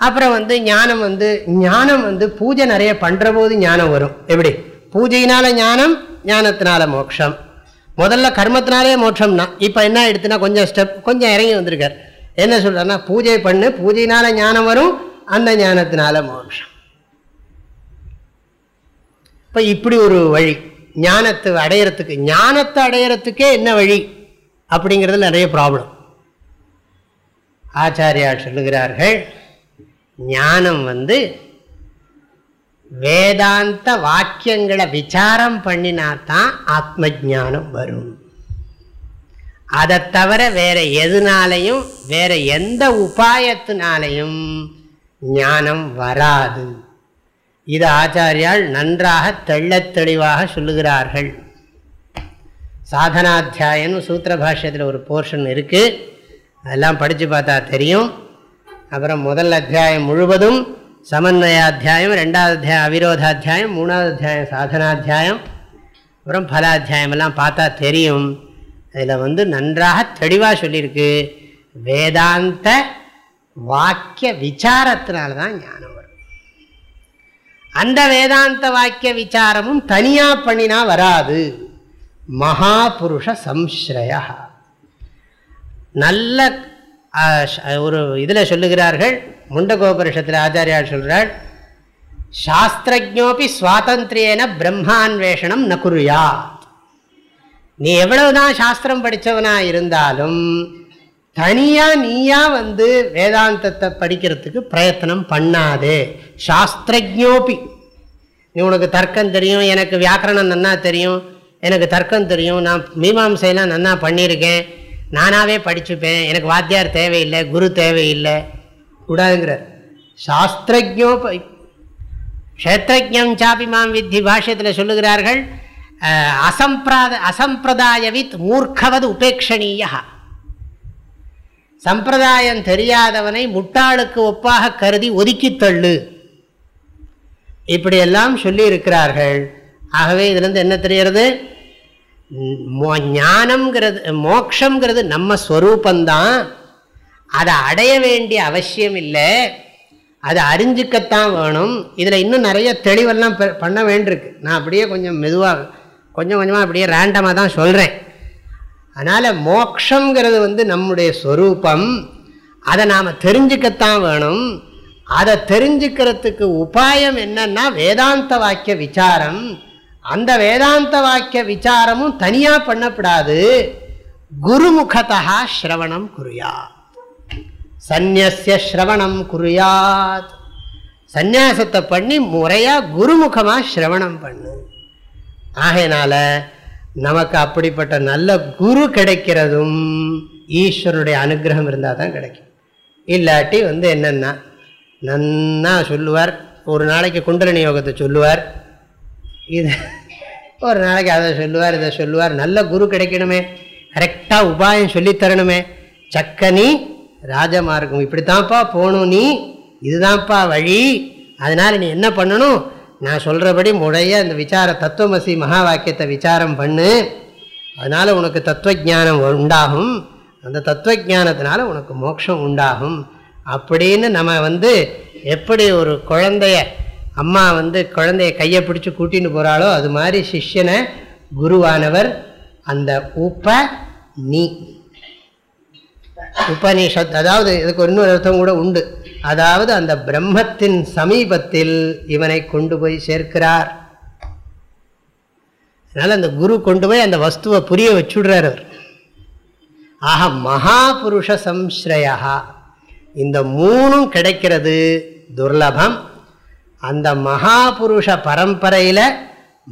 [SPEAKER 1] அப்புறம் வந்து ஞானம் வந்து ஞானம் வந்து பூஜை நிறைய பண்ணுற போது ஞானம் வரும். எப்படி? பூஜையினால ஞானம் ஞானத்தினால மோட்சம். முதல்ல கர்மத்தினாலே மோட்சம்னா இப்போ என்ன எடுத்துனா கொஞ்சம் ஸ்டெப் கொஞ்சம் இறங்கி வந்திருக்கார். என்ன சொல்கிறேன்னா பூஜை பண்ணு பூஜையினால ஞானம் வரும் அந்த ஞானத்தினால மோட்சம். இப்போ இப்படி ஒரு வழி ஞானத்தை அடையிறதுக்கு ஞானத்தை அடையிறதுக்கே என்ன வழி? அப்படிங்கிறதுல நிறைய ப்ராப்ளம் ஆச்சாரியார் சொல்லுகிறார்கள் ஞானம் வந்து வேதாந்த வாக்கியங்களை விசாரம் பண்ணினா தான் ஆத்ம ஜானம் வரும். அதை தவிர வேற எதுனாலையும் வேற எந்த உபாயத்தினாலையும் ஞானம் வராது. இது ஆச்சாரியால் நன்றாக தெள்ளத் தெளிவாக சொல்லுகிறார்கள். சாதனாத்தியாயன் சூத்திர பாஷ்யத்தில் ஒரு போர்ஷன் இருக்குது அதெல்லாம் படித்து பார்த்தா தெரியும். அப்புறம் முதல் அத்தியாயம் முழுவதும் சமன்வயாத்தியாயம் ரெண்டாவது அத்தியாயம் அவிரோதாத்தியாயம் மூணாவது அத்தியாயம் சாதனாத்தியாயம் அப்புறம் பலாத்தியாயம் எல்லாம் பார்த்தா தெரியும். அதில் வந்து நன்றாக தெளிவாக சொல்லியிருக்கு. வேதாந்த வாக்கிய விசாரத்தினால தான் ஞானம் வரும். அந்த வேதாந்த வாக்கிய விசாரமும் தனியாக பண்ணினா வராது. மகாபுருஷ சம்ஸ்ரயா. நல்ல ஒரு இதில் சொல்லுகிறார்கள் முண்டகோபரிஷத்தில் ஆச்சாரியால் சொல்கிறார் சாஸ்திரஜோபி சுவாதந்திரியன பிரம்மான்வேஷனம் ந நீ எவ்வளவுதான் சாஸ்திரம் படித்தவனாக இருந்தாலும் தனியாக நீயா வந்து வேதாந்தத்தை படிக்கிறதுக்கு பிரயத்தனம் பண்ணாதே. சாஸ்திரஜோபி. நீ உனக்கு தர்க்கம் தெரியும் எனக்கு வியாக்கரணம் நன்னா தெரியும் எனக்கு தர்க்கம் தெரியும் நான் மீமாம்சையெல்லாம் நன்னா பண்ணியிருக்கேன் நானாகவே படிச்சுப்பேன் எனக்கு வாத்தியார் தேவையில்லை குரு தேவையில்லை. கூடாதுங்கிறார். சாஸ்திரஜோ க்ஷேத்திரஜம் சாப்பி மாம் வித்தி பாஷ்யத்தில் சொல்லுகிறார்கள் அசம்பிராத அசம்பிரதாயவித் மூர்க்கவது உபேக்ஷணீயா சம்பிரதாயம் தெரியாதவனை முட்டாளுக்கு ஒப்பாக கருதி ஒதுக்கி தள்ளு. இப்படியெல்லாம் சொல்லியிருக்கிறார்கள். ஆகவே இதுலேருந்து என்ன தெரிகிறது? ஞானம்ங்கிறது மோக்ஷங்கிறது நம்ம ஸ்வரூபந்தான். அதை அடைய வேண்டிய அவசியம் இல்லை. அதை அறிஞ்சிக்கத்தான் வேணும். இதில் இன்னும் நிறைய தெளிவெல்லாம் பண்ண வேண்டியிருக்கு. நான் அப்படியே கொஞ்சம் மெதுவாக கொஞ்சம் கொஞ்சமாக அப்படியே ரேண்டமாக தான் சொல்கிறேன் அதனால் மோக்ஷங்கிறது வந்து நம்முடைய ஸ்வரூபம் அதை நாம் தெரிஞ்சுக்கத்தான் வேணும். அதை தெரிஞ்சுக்கிறதுக்கு உபாயம் என்னன்னா வேதாந்த வாக்கிய விசாரம். அந்த வேதாந்த வாக்கிய விசாரமும் தனியாக பண்ணப்படாது. குருமுகத்தா ஸ்ரவணம் குறியாத் சந்நிய ஸ்ரவணம் குறியாத் சந்நியாசத்தை பண்ணி முறையாக குருமுகமாக ஸ்ரவணம் பண்ணு. ஆகையினால நமக்கு அப்படிப்பட்ட நல்ல குரு கிடைக்கிறதும் ஈஸ்வரனுடைய அனுகிரகம் இருந்தால் தான் கிடைக்கும். இல்லாட்டி வந்து என்னென்னா நன்னா சொல்லுவார் ஒரு நாளைக்கு குண்டலினி யோகத்தை சொல்லுவார். இது ஒரு நாளைக்கு அதை சொல்லுவார் இதை சொல்லுவார். நல்ல குரு கிடைக்கணுமே. கரெக்டாக உபாயம் சொல்லித்தரணுமே சக்கனி ராஜமார்க்கம். இப்படித்தான்ப்பா போகணும் நீ. இதுதான்ப்பா வழி. அதனால் நீ என்ன பண்ணணும்? நான் சொல்கிறபடி முறைய இந்த விசார தத்துவமசி மகா வாக்கியத்தை விசாரம் பண்ணு. அதனால் உனக்கு தத்துவஜானம் உண்டாகும். அந்த தத்துவஜானத்தினால உனக்கு மோட்சம் உண்டாகும். அப்படின்னு நம்ம வந்து எப்படி ஒரு குழந்தைய அம்மா வந்து குழந்தைய கையை பிடிச்சி கூட்டின்னு போகிறாளோ அது மாதிரி சிஷ்யனை குருவானவர் அந்த உப்ப நீ உபநிஷத் அதாவது இதுக்கு இன்னொரு அர்த்தம் கூட உண்டு. அதாவது அந்த பிரம்மத்தின் சமீபத்தில் இவனை கொண்டு போய் சேர்க்கிறார். அதனால் அந்த குரு கொண்டு போய் அந்த வஸ்துவை புரிய வச்சுடுறார் அவர். ஆக மகாபுருஷ சம்ஸ்ரயா இந்த மூணும் கிடைக்கிறது துர்லபம். அந்த மகாபுருஷ பரம்பரையில்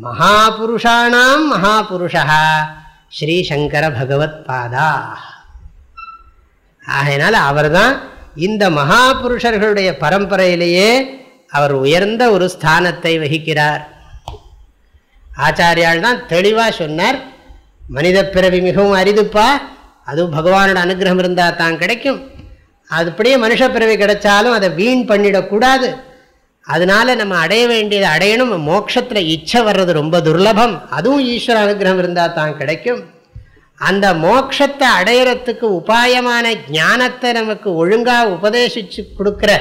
[SPEAKER 1] மகாபுருஷானாம் மகாபுருஷா ஸ்ரீசங்கர பகவத் பாதா. ஆகையினால அவர் தான் இந்த மகாபுருஷர்களுடைய பரம்பரையிலேயே அவர் உயர்ந்த ஒரு ஸ்தானத்தை வகிக்கிறார். ஆச்சாரியால் தான் தெளிவாக சொன்னார் மனித பிறவி மிகவும் அரிதுப்பா அதுவும் பகவானோட அனுகிரகம் இருந்தால் தான் கிடைக்கும். அதுபடியே மனுஷ பிறவி கிடைச்சாலும் அதை வீண் பண்ணிடக்கூடாது அதனால நம்ம அடைய வேண்டியதை அடையணும் மோட்சத்தில் இச்சை வர்றது ரொம்ப துர்லபம். அதுவும் ஈஸ்வர அனுகிரகம் இருந்தால் தான் கிடைக்கும். அந்த மோட்சத்தை அடையிறத்துக்கு உபாயமான ஞானத்தை நமக்கு ஒழுங்காக உபதேசிச்சு கொடுக்குற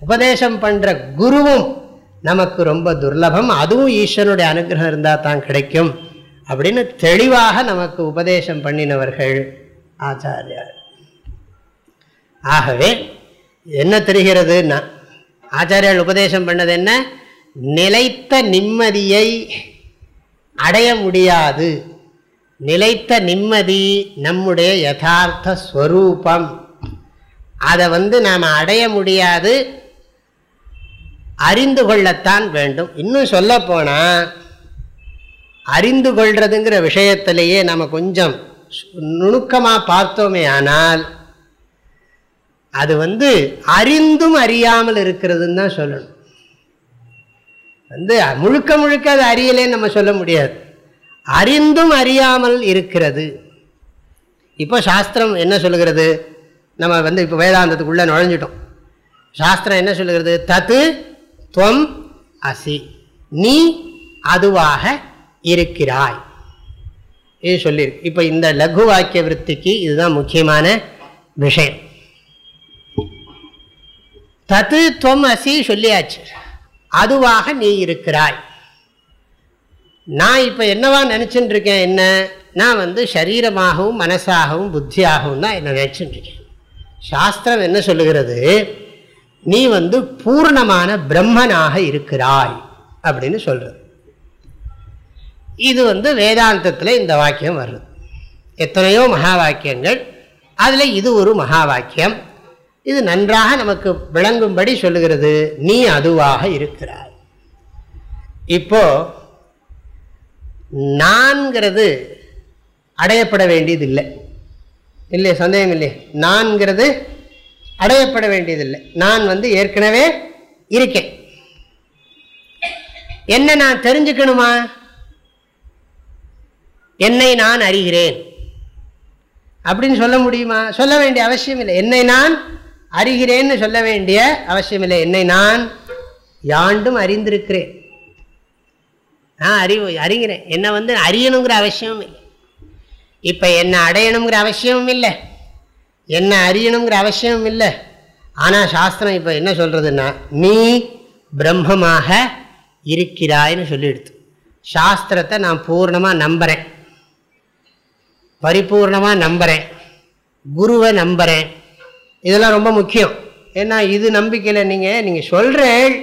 [SPEAKER 1] உபதேசம் பண்ணுற குருவும் நமக்கு ரொம்ப துர்லபம். அதுவும் ஈஸ்வரனுடைய அனுகிரகம் இருந்தால் தான் கிடைக்கும் அப்படின்னு தெளிவாக நமக்கு உபதேசம் பண்ணினவர்கள் ஆச்சாரியார். ஆகவே என்ன தெரிகிறதுன்னா ஆச்சாரியால் உபதேசம் பண்ணது என்ன? நிலைத்த நிம்மதியை அடைய முடியாது. நிலைத்த நிம்மதி நம்முடைய யதார்த்த ஸ்வரூபம். அதை வந்து நாம் அடைய முடியாது. அறிந்து கொள்ளத்தான் வேண்டும். இன்னும் சொல்ல போனால் அறிந்து கொள்றதுங்கிற விஷயத்திலேயே நம்ம கொஞ்சம் நுணுக்கமாக பார்த்தோமே ஆனால் அது வந்து அறிந்தும் அறியாமல் இருக்கிறதுன்னு தான் சொல்லணும். வந்து முழுக்க முழுக்க அது அறியலேன்னு நம்ம சொல்ல முடியாது. அறிந்தும் அறியாமல் இருக்கிறது. இப்போ சாஸ்திரம் என்ன சொல்லுகிறது? நம்ம வந்து இப்போ வேதாந்தத்துக்குள்ளே நுழைஞ்சிட்டோம். சாஸ்திரம் என்ன சொல்லுகிறது? தத்து துவம் அசி. நீ அதுவாக இருக்கிறாய். இது சொல்லியிருக்கு. இப்போ இந்த லகு வாக்கிய விற்பிக்கு இதுதான் முக்கியமான விஷயம். தத்து துவம் அசி சொல்லியாச்சு. அதுவாக நீ இருக்கிறாய். நான் இப்போ என்னவா நினச்சிட்டு இருக்கேன் என்ன? நான் வந்து சரீரமாகவும் மனசாகவும் புத்தியாகவும் தான் என்ன நினச்சிட்டு இருக்கேன் சாஸ்திரம் என்ன சொல்லுகிறது? நீ வந்து பூர்ணமான பிரம்மனாக இருக்கிறாய் அப்படின்னு சொல்கிறது இது வந்து வேதாந்தத்தில் இந்த வாக்கியம் வருது. எத்தனையோ மகா வாக்கியங்கள் அதில் இது ஒரு மகா வாக்கியம் இது நன்றாக நமக்கு விளங்கும்படி சொல்லுகிறது. நீ அதுவாக இருக்கிறாய். இப்போது நான்கிறது அடையப்பட வேண்டியது இல்லை இல்லை சந்தேகம் இல்லை நான்கிறது அடையப்பட வேண்டியதில்லை. நான் வந்து ஏற்கனவே இருக்கேன். என்ன நான் தெரிஞ்சுக்கணுமா? என்னை நான் அறிகிறேன். அப்படின்னு சொல்ல முடியுமா? சொல்ல வேண்டிய அவசியம் இல்லை. என்னை நான் அறிகிறேன்னு சொல்ல வேண்டிய அவசியம் இல்லை. என்னை நான் யாண்டும் அறிந்திருக்கிறேன். நான் அறிவு அறிகிறேன். என்னை வந்து அறியணுங்கிற அவசியமும் இல்லை. இப்போ என்னை அடையணுங்கிற அவசியமும் இல்லை. என்னை அறியணுங்கிற அவசியமும் இல்லை. ஆனால் சாஸ்திரம் இப்போ என்ன சொல்கிறதுன்னா நீ பிரம்மமாக இருக்கிறாய்னு சொல்லிடுது. சாஸ்திரத்தை நான் பூர்ணமாக நம்புகிறேன் பரிபூர்ணமாக நம்புகிறேன் குருவை நம்புகிறேன் இதெல்லாம் ரொம்ப முக்கியம். ஏன்னா இது நம்பிக்கையில் நீங்கள் நீங்கள் சொல்கிறேன்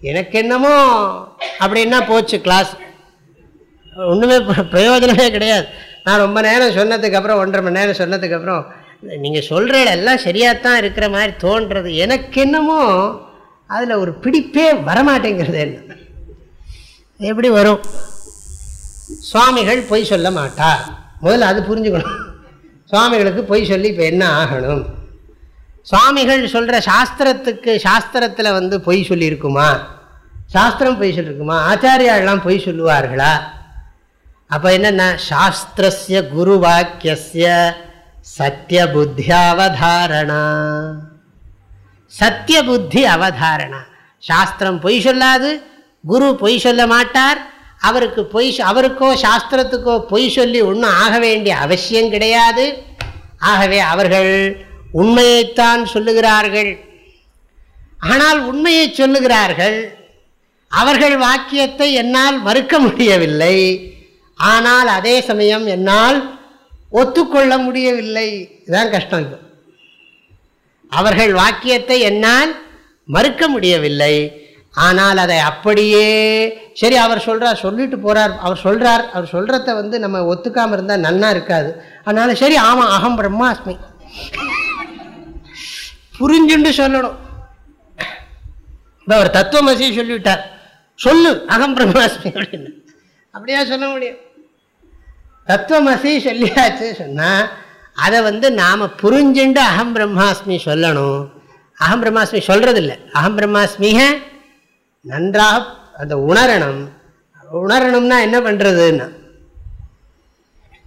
[SPEAKER 1] எனக்கு என்னமோ அப்படின்னா போச்சு கிளாஸ் ஒன்றுமே பிரயோஜனமே கிடையாது. நான் ரொம்ப நேரம் சொன்னதுக்கப்புறம் ஒன்றரை மணி நேரம் சொன்னதுக்கப்புறம் நீங்கள் சொல்கிற எல்லாம் சரியாக தான் இருக்கிற மாதிரி தோன்றது. எனக்கு என்னமோ அதில் ஒரு பிடிப்பே வரமாட்டேங்கிறது என்ன? எப்படி வரும்? சுவாமிகள் பொய் சொல்ல மாட்டார். முதல்ல அது புரிஞ்சுக்கணும். சுவாமிகளுக்கு பொய் சொல்லி இப்போ என்ன ஆகணும்? சுவாமிகள் சொல்கிற சாஸ்திரத்துக்கு சாஸ்திரத்தில் வந்து பொய் சொல்லியிருக்குமா? சாஸ்திரம் பொய் சொல்லியிருக்குமா? ஆச்சாரியாலாம் பொய் சொல்லுவார்களா? அப்போ என்னென்னா? சாஸ்திரஸ்ய குரு வாக்கிய சத்திய புத்தி அவதாரணா. சத்திய புத்தி அவதாரணா சாஸ்திரம் பொய் சொல்லாது குரு பொய் சொல்ல மாட்டார். அவருக்கு பொய் அவருக்கோ சாஸ்திரத்துக்கோ பொய் சொல்லி ஒன்றும் ஆக வேண்டிய அவசியம் கிடையாது. ஆகவே அவர்கள் உண்மையைத்தான் சொல்லுகிறார்கள். ஆனால் உண்மையை சொல்லுகிறார்கள் அவர்கள் வாக்கியத்தை என்னால் மறுக்க முடியவில்லை. ஆனால் அதே சமயம் என்னால் ஒத்துக்கொள்ள முடியவில்லை. இதுதான் கஷ்டம் இப்போ. அவர்கள் வாக்கியத்தை என்னால் மறுக்க முடியவில்லை. ஆனால் அதை அப்படியே சரி அவர் சொல்கிறார் சொல்லிட்டு போகிறார் அவர் சொல்கிறார் அவர் சொல்கிறத வந்து நம்ம ஒத்துக்காமல் இருந்தால் நன்னா இருக்காது. அதனால சரி ஆமாம் அகம் பிரம்மாஸ்மி. புரிஞ்சுண்டு சொல்லணும். இப்போ அவர் தத்துவமசி சொல்லிவிட்டார். சொல்லு அகம் பிரம்மாஸ்மி அப்படின்னு. அப்படியா சொல்ல முடியும்? தத்துவமசி சொல்லியாச்சு சொன்னால் அதை வந்து நாம் புரிஞ்சுண்டு அகம் பிரம்மாஸ்மி சொல்லணும். அகம் பிரம்மாஸ்மி சொல்கிறதில்ல அகம் பிரம்மாஸ்மிக நன்றாக அந்த உணரணும். உணரணும்னா என்ன பண்ணுறதுன்னா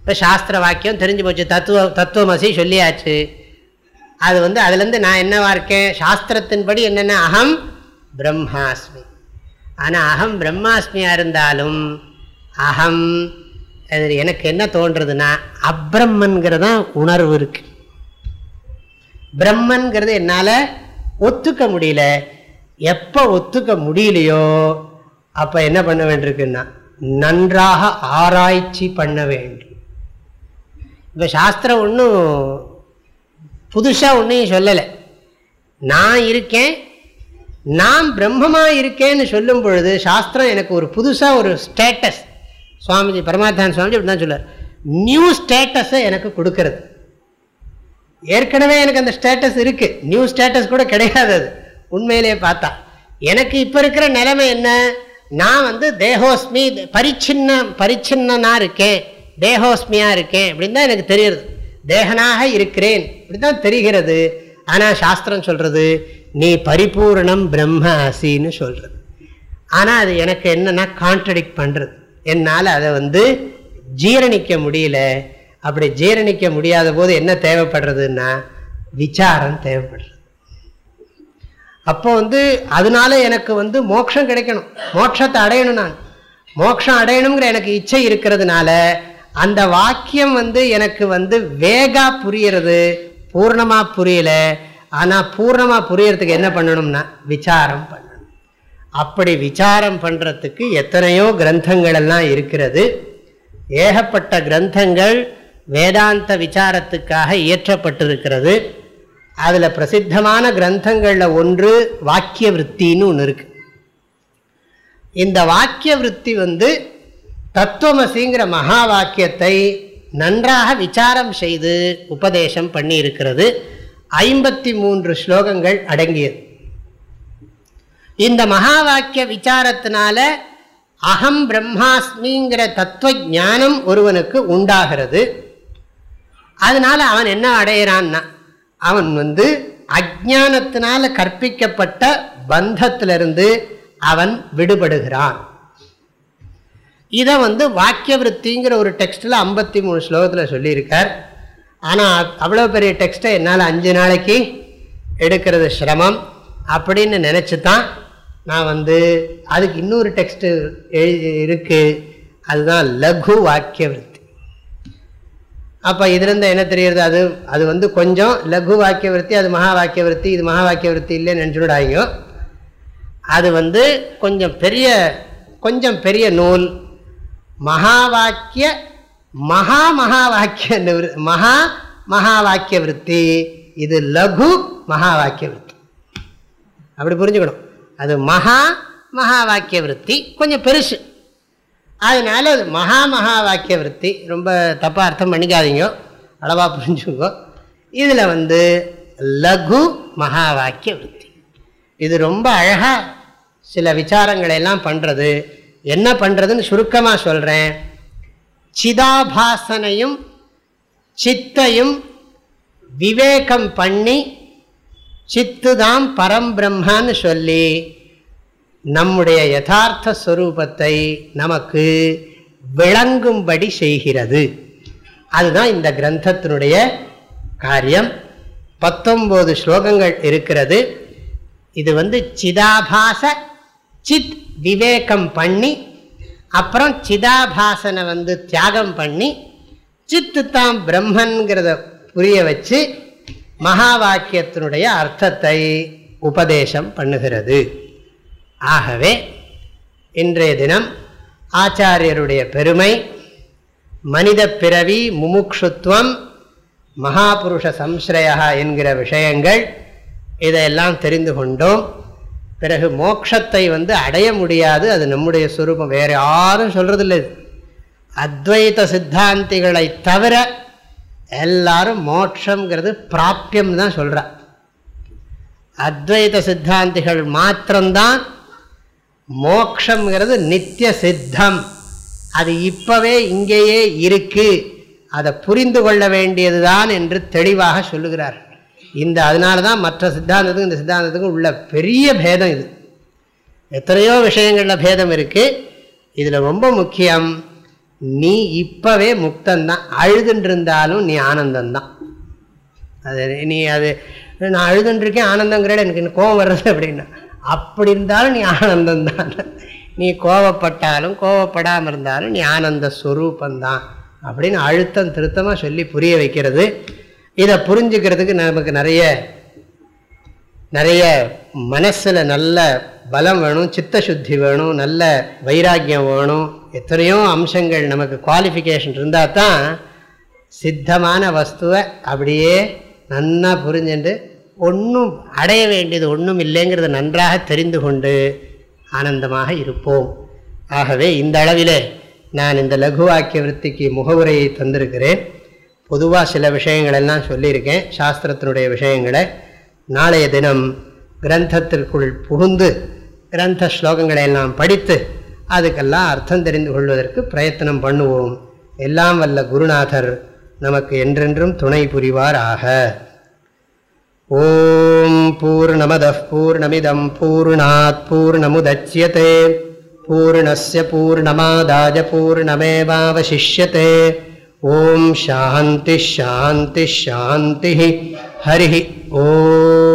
[SPEAKER 1] இப்போ சாஸ்திர வாக்கியம் தெரிஞ்சு போச்சு. தத்துவ தத்துவமசி சொல்லியாச்சு. அது வந்து அதுலேருந்து நான் என்னவா இருக்கேன்? சாஸ்திரத்தின்படி என்னென்ன? அகம் பிரம்மாஸ்மி. ஆனால் அகம் பிரம்மாஸ்மியாக இருந்தாலும் அகம் எனக்கு என்ன தோன்றதுன்னா அப்ரம்மன்கிறதான் உணர்வு இருக்கு. பிரம்மன்கிறது என்னால் ஒத்துக்க முடியல. எப்போ ஒத்துக்க முடியலையோ அப்போ என்ன பண்ண வேண்டியிருக்குன்னா நன்றாக ஆராய்ச்சி பண்ண வேண்டும். இப்போ சாஸ்திரம் ஒன்றும் புதுசாக ஒன்றையும் சொல்லலை. நான் இருக்கேன் நான் பிரம்மமாக இருக்கேன்னு சொல்லும் பொழுது சாஸ்திரம் எனக்கு ஒரு புதுசாக ஒரு ஸ்டேட்டஸ் சுவாமிஜி பரமாத்தான் சுவாமிஜி இப்படி தான் சொல்லுவார் நியூ ஸ்டேட்டஸை எனக்கு கொடுக்கறது. ஏற்கனவே எனக்கு அந்த ஸ்டேட்டஸ் இருக்குது நியூ ஸ்டேட்டஸ் கூட கிடையாது அது. உண்மையிலே பார்த்தா. எனக்கு இப்போ இருக்கிற நிலைமை என்ன? நான் வந்து தேகோஸ்மி பரிச்சின்ன பரிச்சின்னனாக இருக்கேன். தேகோஸ்மியாக இருக்கேன் அப்படின்னு தான் எனக்கு தெரியுது தேகனாக இருக்கிறேன். இப்படி தான் தெரிகிறது. ஆனால் சாஸ்திரம் சொல்கிறது நீ பரிபூர்ணம் பிரம்ம அசின்னு சொல்கிறது ஆனால் அது எனக்கு என்னென்னா கான்ட்ரடிக்ட் பண்ணுறது என்னால் அதை வந்து ஜீரணிக்க முடியல. அப்படி ஜீரணிக்க முடியாத போது என்ன தேவைப்படுறதுன்னா விசாரம் தேவைப்படுறது. அப்போ வந்து அதனால எனக்கு வந்து மோட்சம் கிடைக்கணும். மோட்சத்தை அடையணும் நான். மோட்சம் அடையணுங்கிற எனக்கு இச்சை இருக்கிறதுனால அந்த வாக்கியம் வந்து எனக்கு வந்து வேகா புரியறது பூர்ணமாக புரியல. ஆனால் பூர்ணமாக புரியறதுக்கு என்ன பண்ணணும்னா விசாரம் பண்ணணும். அப்படி விசாரம் பண்ணுறதுக்கு எத்தனையோ கிரந்தங்கள் எல்லாம் இருக்கிறது. ஏகப்பட்ட கிரந்தங்கள் வேதாந்த விசாரத்துக்காக இயற்றப்பட்டிருக்கிறது. அதில் பிரசித்தமான கிரந்தங்களில் ஒன்று வாக்கிய விற்த்தின்னு ஒன்று இருக்கு. இந்த வாக்கிய விற்த்தி வந்து தத்துவமசிங்கிற மகா வாக்கியத்தை நன்றாக விசாரம் செய்து உபதேசம் பண்ணி இருக்கிறது ஐம்பத்தி மூன்று ஸ்லோகங்கள் அடங்கியது. இந்த மகா வாக்கிய விசாரத்தினால அகம் பிரம்மாஸ்மிங்கிற தத்துவ ஞானம் ஒருவனுக்கு உண்டாகிறது. அதனால அவன் என்ன அடையிறான்னா அவன் வந்து அஜானத்தினால கற்பிக்கப்பட்ட பந்தத்திலிருந்து அவன் விடுபடுகிறான். இதை வந்து வாக்கியவருத்திங்கிற ஒரு டெக்ஸ்டில் ஐம்பத்தி மூணு ஸ்லோகத்தில் சொல்லியிருக்கார். ஆனால் அவ்வளோ பெரிய டெக்ஸ்ட்டை என்னால் அஞ்சு நாளைக்கு எடுக்கிறது சிரமம். அப்படின்னு நினச்சி தான் நான் வந்து அதுக்கு இன்னொரு டெக்ஸ்ட்டு எழுதி இருக்குது அதுதான் லகு வாக்கிய அப்போ இதுலேருந்து என்ன தெரியுறது? அது அது வந்து கொஞ்சம் லகு வாக்கிய அது மகா வாக்கிய இது மகா வாக்கிய விற்பி இல்லைன்னு நினச்சுடாங்க அது வந்து கொஞ்சம் பெரிய கொஞ்சம் பெரிய நூல். மகா வாக்கிய மகா மகா வாக்கிய மகா மகா வாக்கிய விற்பி இது லகு மகா வாக்கிய விற்பி அப்படி புரிஞ்சுக்கணும். அது மகா மகா வாக்கிய விற்பி கொஞ்சம் பெருசு. அதனால அது மகா மகா வாக்கிய விற்பி ரொம்ப தப்பாக அர்த்தம் பண்ணிக்காதீங்க. அளவாக புரிஞ்சுக்கோ. இதில் வந்து லகு மகா வாக்கிய விற்பி இது ரொம்ப அழகாக சில விசாரங்களை எல்லாம் பண்ணுறது என்ன பண்ணுறதுன்னு சுருக்கமாக சொல்கிறேன் சிதாபாசனையும் சித்தையும் விவேகம் பண்ணி சித்துதான் பரம்பிரம்மான்னு சொல்லி நம்முடைய யதார்த்த ஸ்வரூபத்தை நமக்கு விளங்கும்படி செய்கிறது. அதுதான் இந்த கிரந்தத்தினுடைய காரியம். பத்தொம்போது ஸ்லோகங்கள் இருக்கிறது. இது வந்து சிதாபாச சித் விவேகம் பண்ணி அப்புறம் சிதாபாசனை வந்து தியாகம் பண்ணி சித்து தான் பிரம்மன்கிறத புரிய வச்சு மகா வாக்கியத்தினுடைய அர்த்தத்தை உபதேசம் பண்ணுகிறது. ஆகவே இன்றைய தினம் ஆச்சாரியருடைய பெருமை மனித பிறவி முமுக்ஷுத்துவம் மகாபுருஷ சம்ஸ்ரயா என்கிற விஷயங்கள் இதையெல்லாம் தெரிந்து கொண்டோம். பிறகு மோட்சத்தை வந்து அடைய முடியாது. அது நம்முடைய சுரூபம். வேறு யாரும் சொல்கிறதில்லை அத்வைத சித்தாந்திகளை தவிர எல்லாரும் மோட்சங்கிறது பிராப்தியம் தான் சொல்கிறார் அத்வைத சித்தாந்திகள் மாத்திரம்தான் மோக்ஷங்கிறது நித்திய சித்தம். அது இப்போவே இங்கேயே இருக்குது அதை புரிந்து கொள்ள வேண்டியதுதான் என்று தெளிவாக சொல்லுகிறார். இந்த அதனால தான் மற்ற சித்தாந்தத்துக்கும் இந்த சித்தாந்தத்துக்கும் உள்ள பெரிய பேதம் இது. எத்தனையோ விஷயங்களில் பேதம் இருக்குது இதில் ரொம்ப முக்கியம் நீ இப்போவே முக்தந்தான். அழுதுன்றிருந்தாலும் நீ ஆனந்தந்தான். அது நீ அது நான் அழுதுன்றிருக்கேன் ஆனந்தங்கிறேன் எனக்கு இன்னும் கோவம் வர்றது அப்படின்னா. அப்படி இருந்தாலும் நீ ஆனந்தந்தான். நீ கோவப்பட்டாலும் கோவப்படாமல் இருந்தாலும் நீ ஆனந்த ஸ்வரூபந்தான். அப்படின்னு அழுத்தம் திருத்தமாக சொல்லி புரிய வைக்கிறது. இதை புரிஞ்சுக்கிறதுக்கு நமக்கு நிறைய நிறைய மனசில் நல்ல பலம் வேணும் சித்த சுத்தி வேணும் நல்ல வைராக்கியம் வேணும். எத்தனையோ அம்சங்கள் நமக்கு குவாலிஃபிகேஷன் இருந்தால் தான் சித்தமான வஸ்துவை அப்படியே நன்னா புரிஞ்சுட்டு ஒன்றும் அடைய வேண்டியது ஒன்றும் இல்லைங்கிறத நன்றாக தெரிந்து கொண்டு ஆனந்தமாக இருப்போம். ஆகவே இந்த அளவிலே நான் இந்த லகுவாக்கிய விற்பிக்கு முகவுரையை தந்திருக்கிறேன். பொதுவாக சில விஷயங்கள் எல்லாம் சொல்லியிருக்கேன். சாஸ்திரத்தினுடைய விஷயங்களை நாளைய தினம் கிரந்தத்திற்குள் புகுந்து கிரந்த ஸ்லோகங்களை எல்லாம் படித்து அதுக்கெல்லாம் அர்த்தம் தெரிந்து கொள்வதற்கு பிரயத்தனம் பண்ணுவோம். எல்லாம் வல்ல குருநாதர் நமக்கு என்றென்றும் துணை புரிவார் ஆக ஓம் பூர்ணமத பூர்ணமிதம் பூர்ணாத் பூர்ணமுதட்சியதே பூர்ணஸ்ய பூர்ணமாதாஜ பூர்ணமேவாவசிஷ்யத்தை ஓம் சாந்தி ஷாந்தி ஷாந்தி ஹரி ஓம்.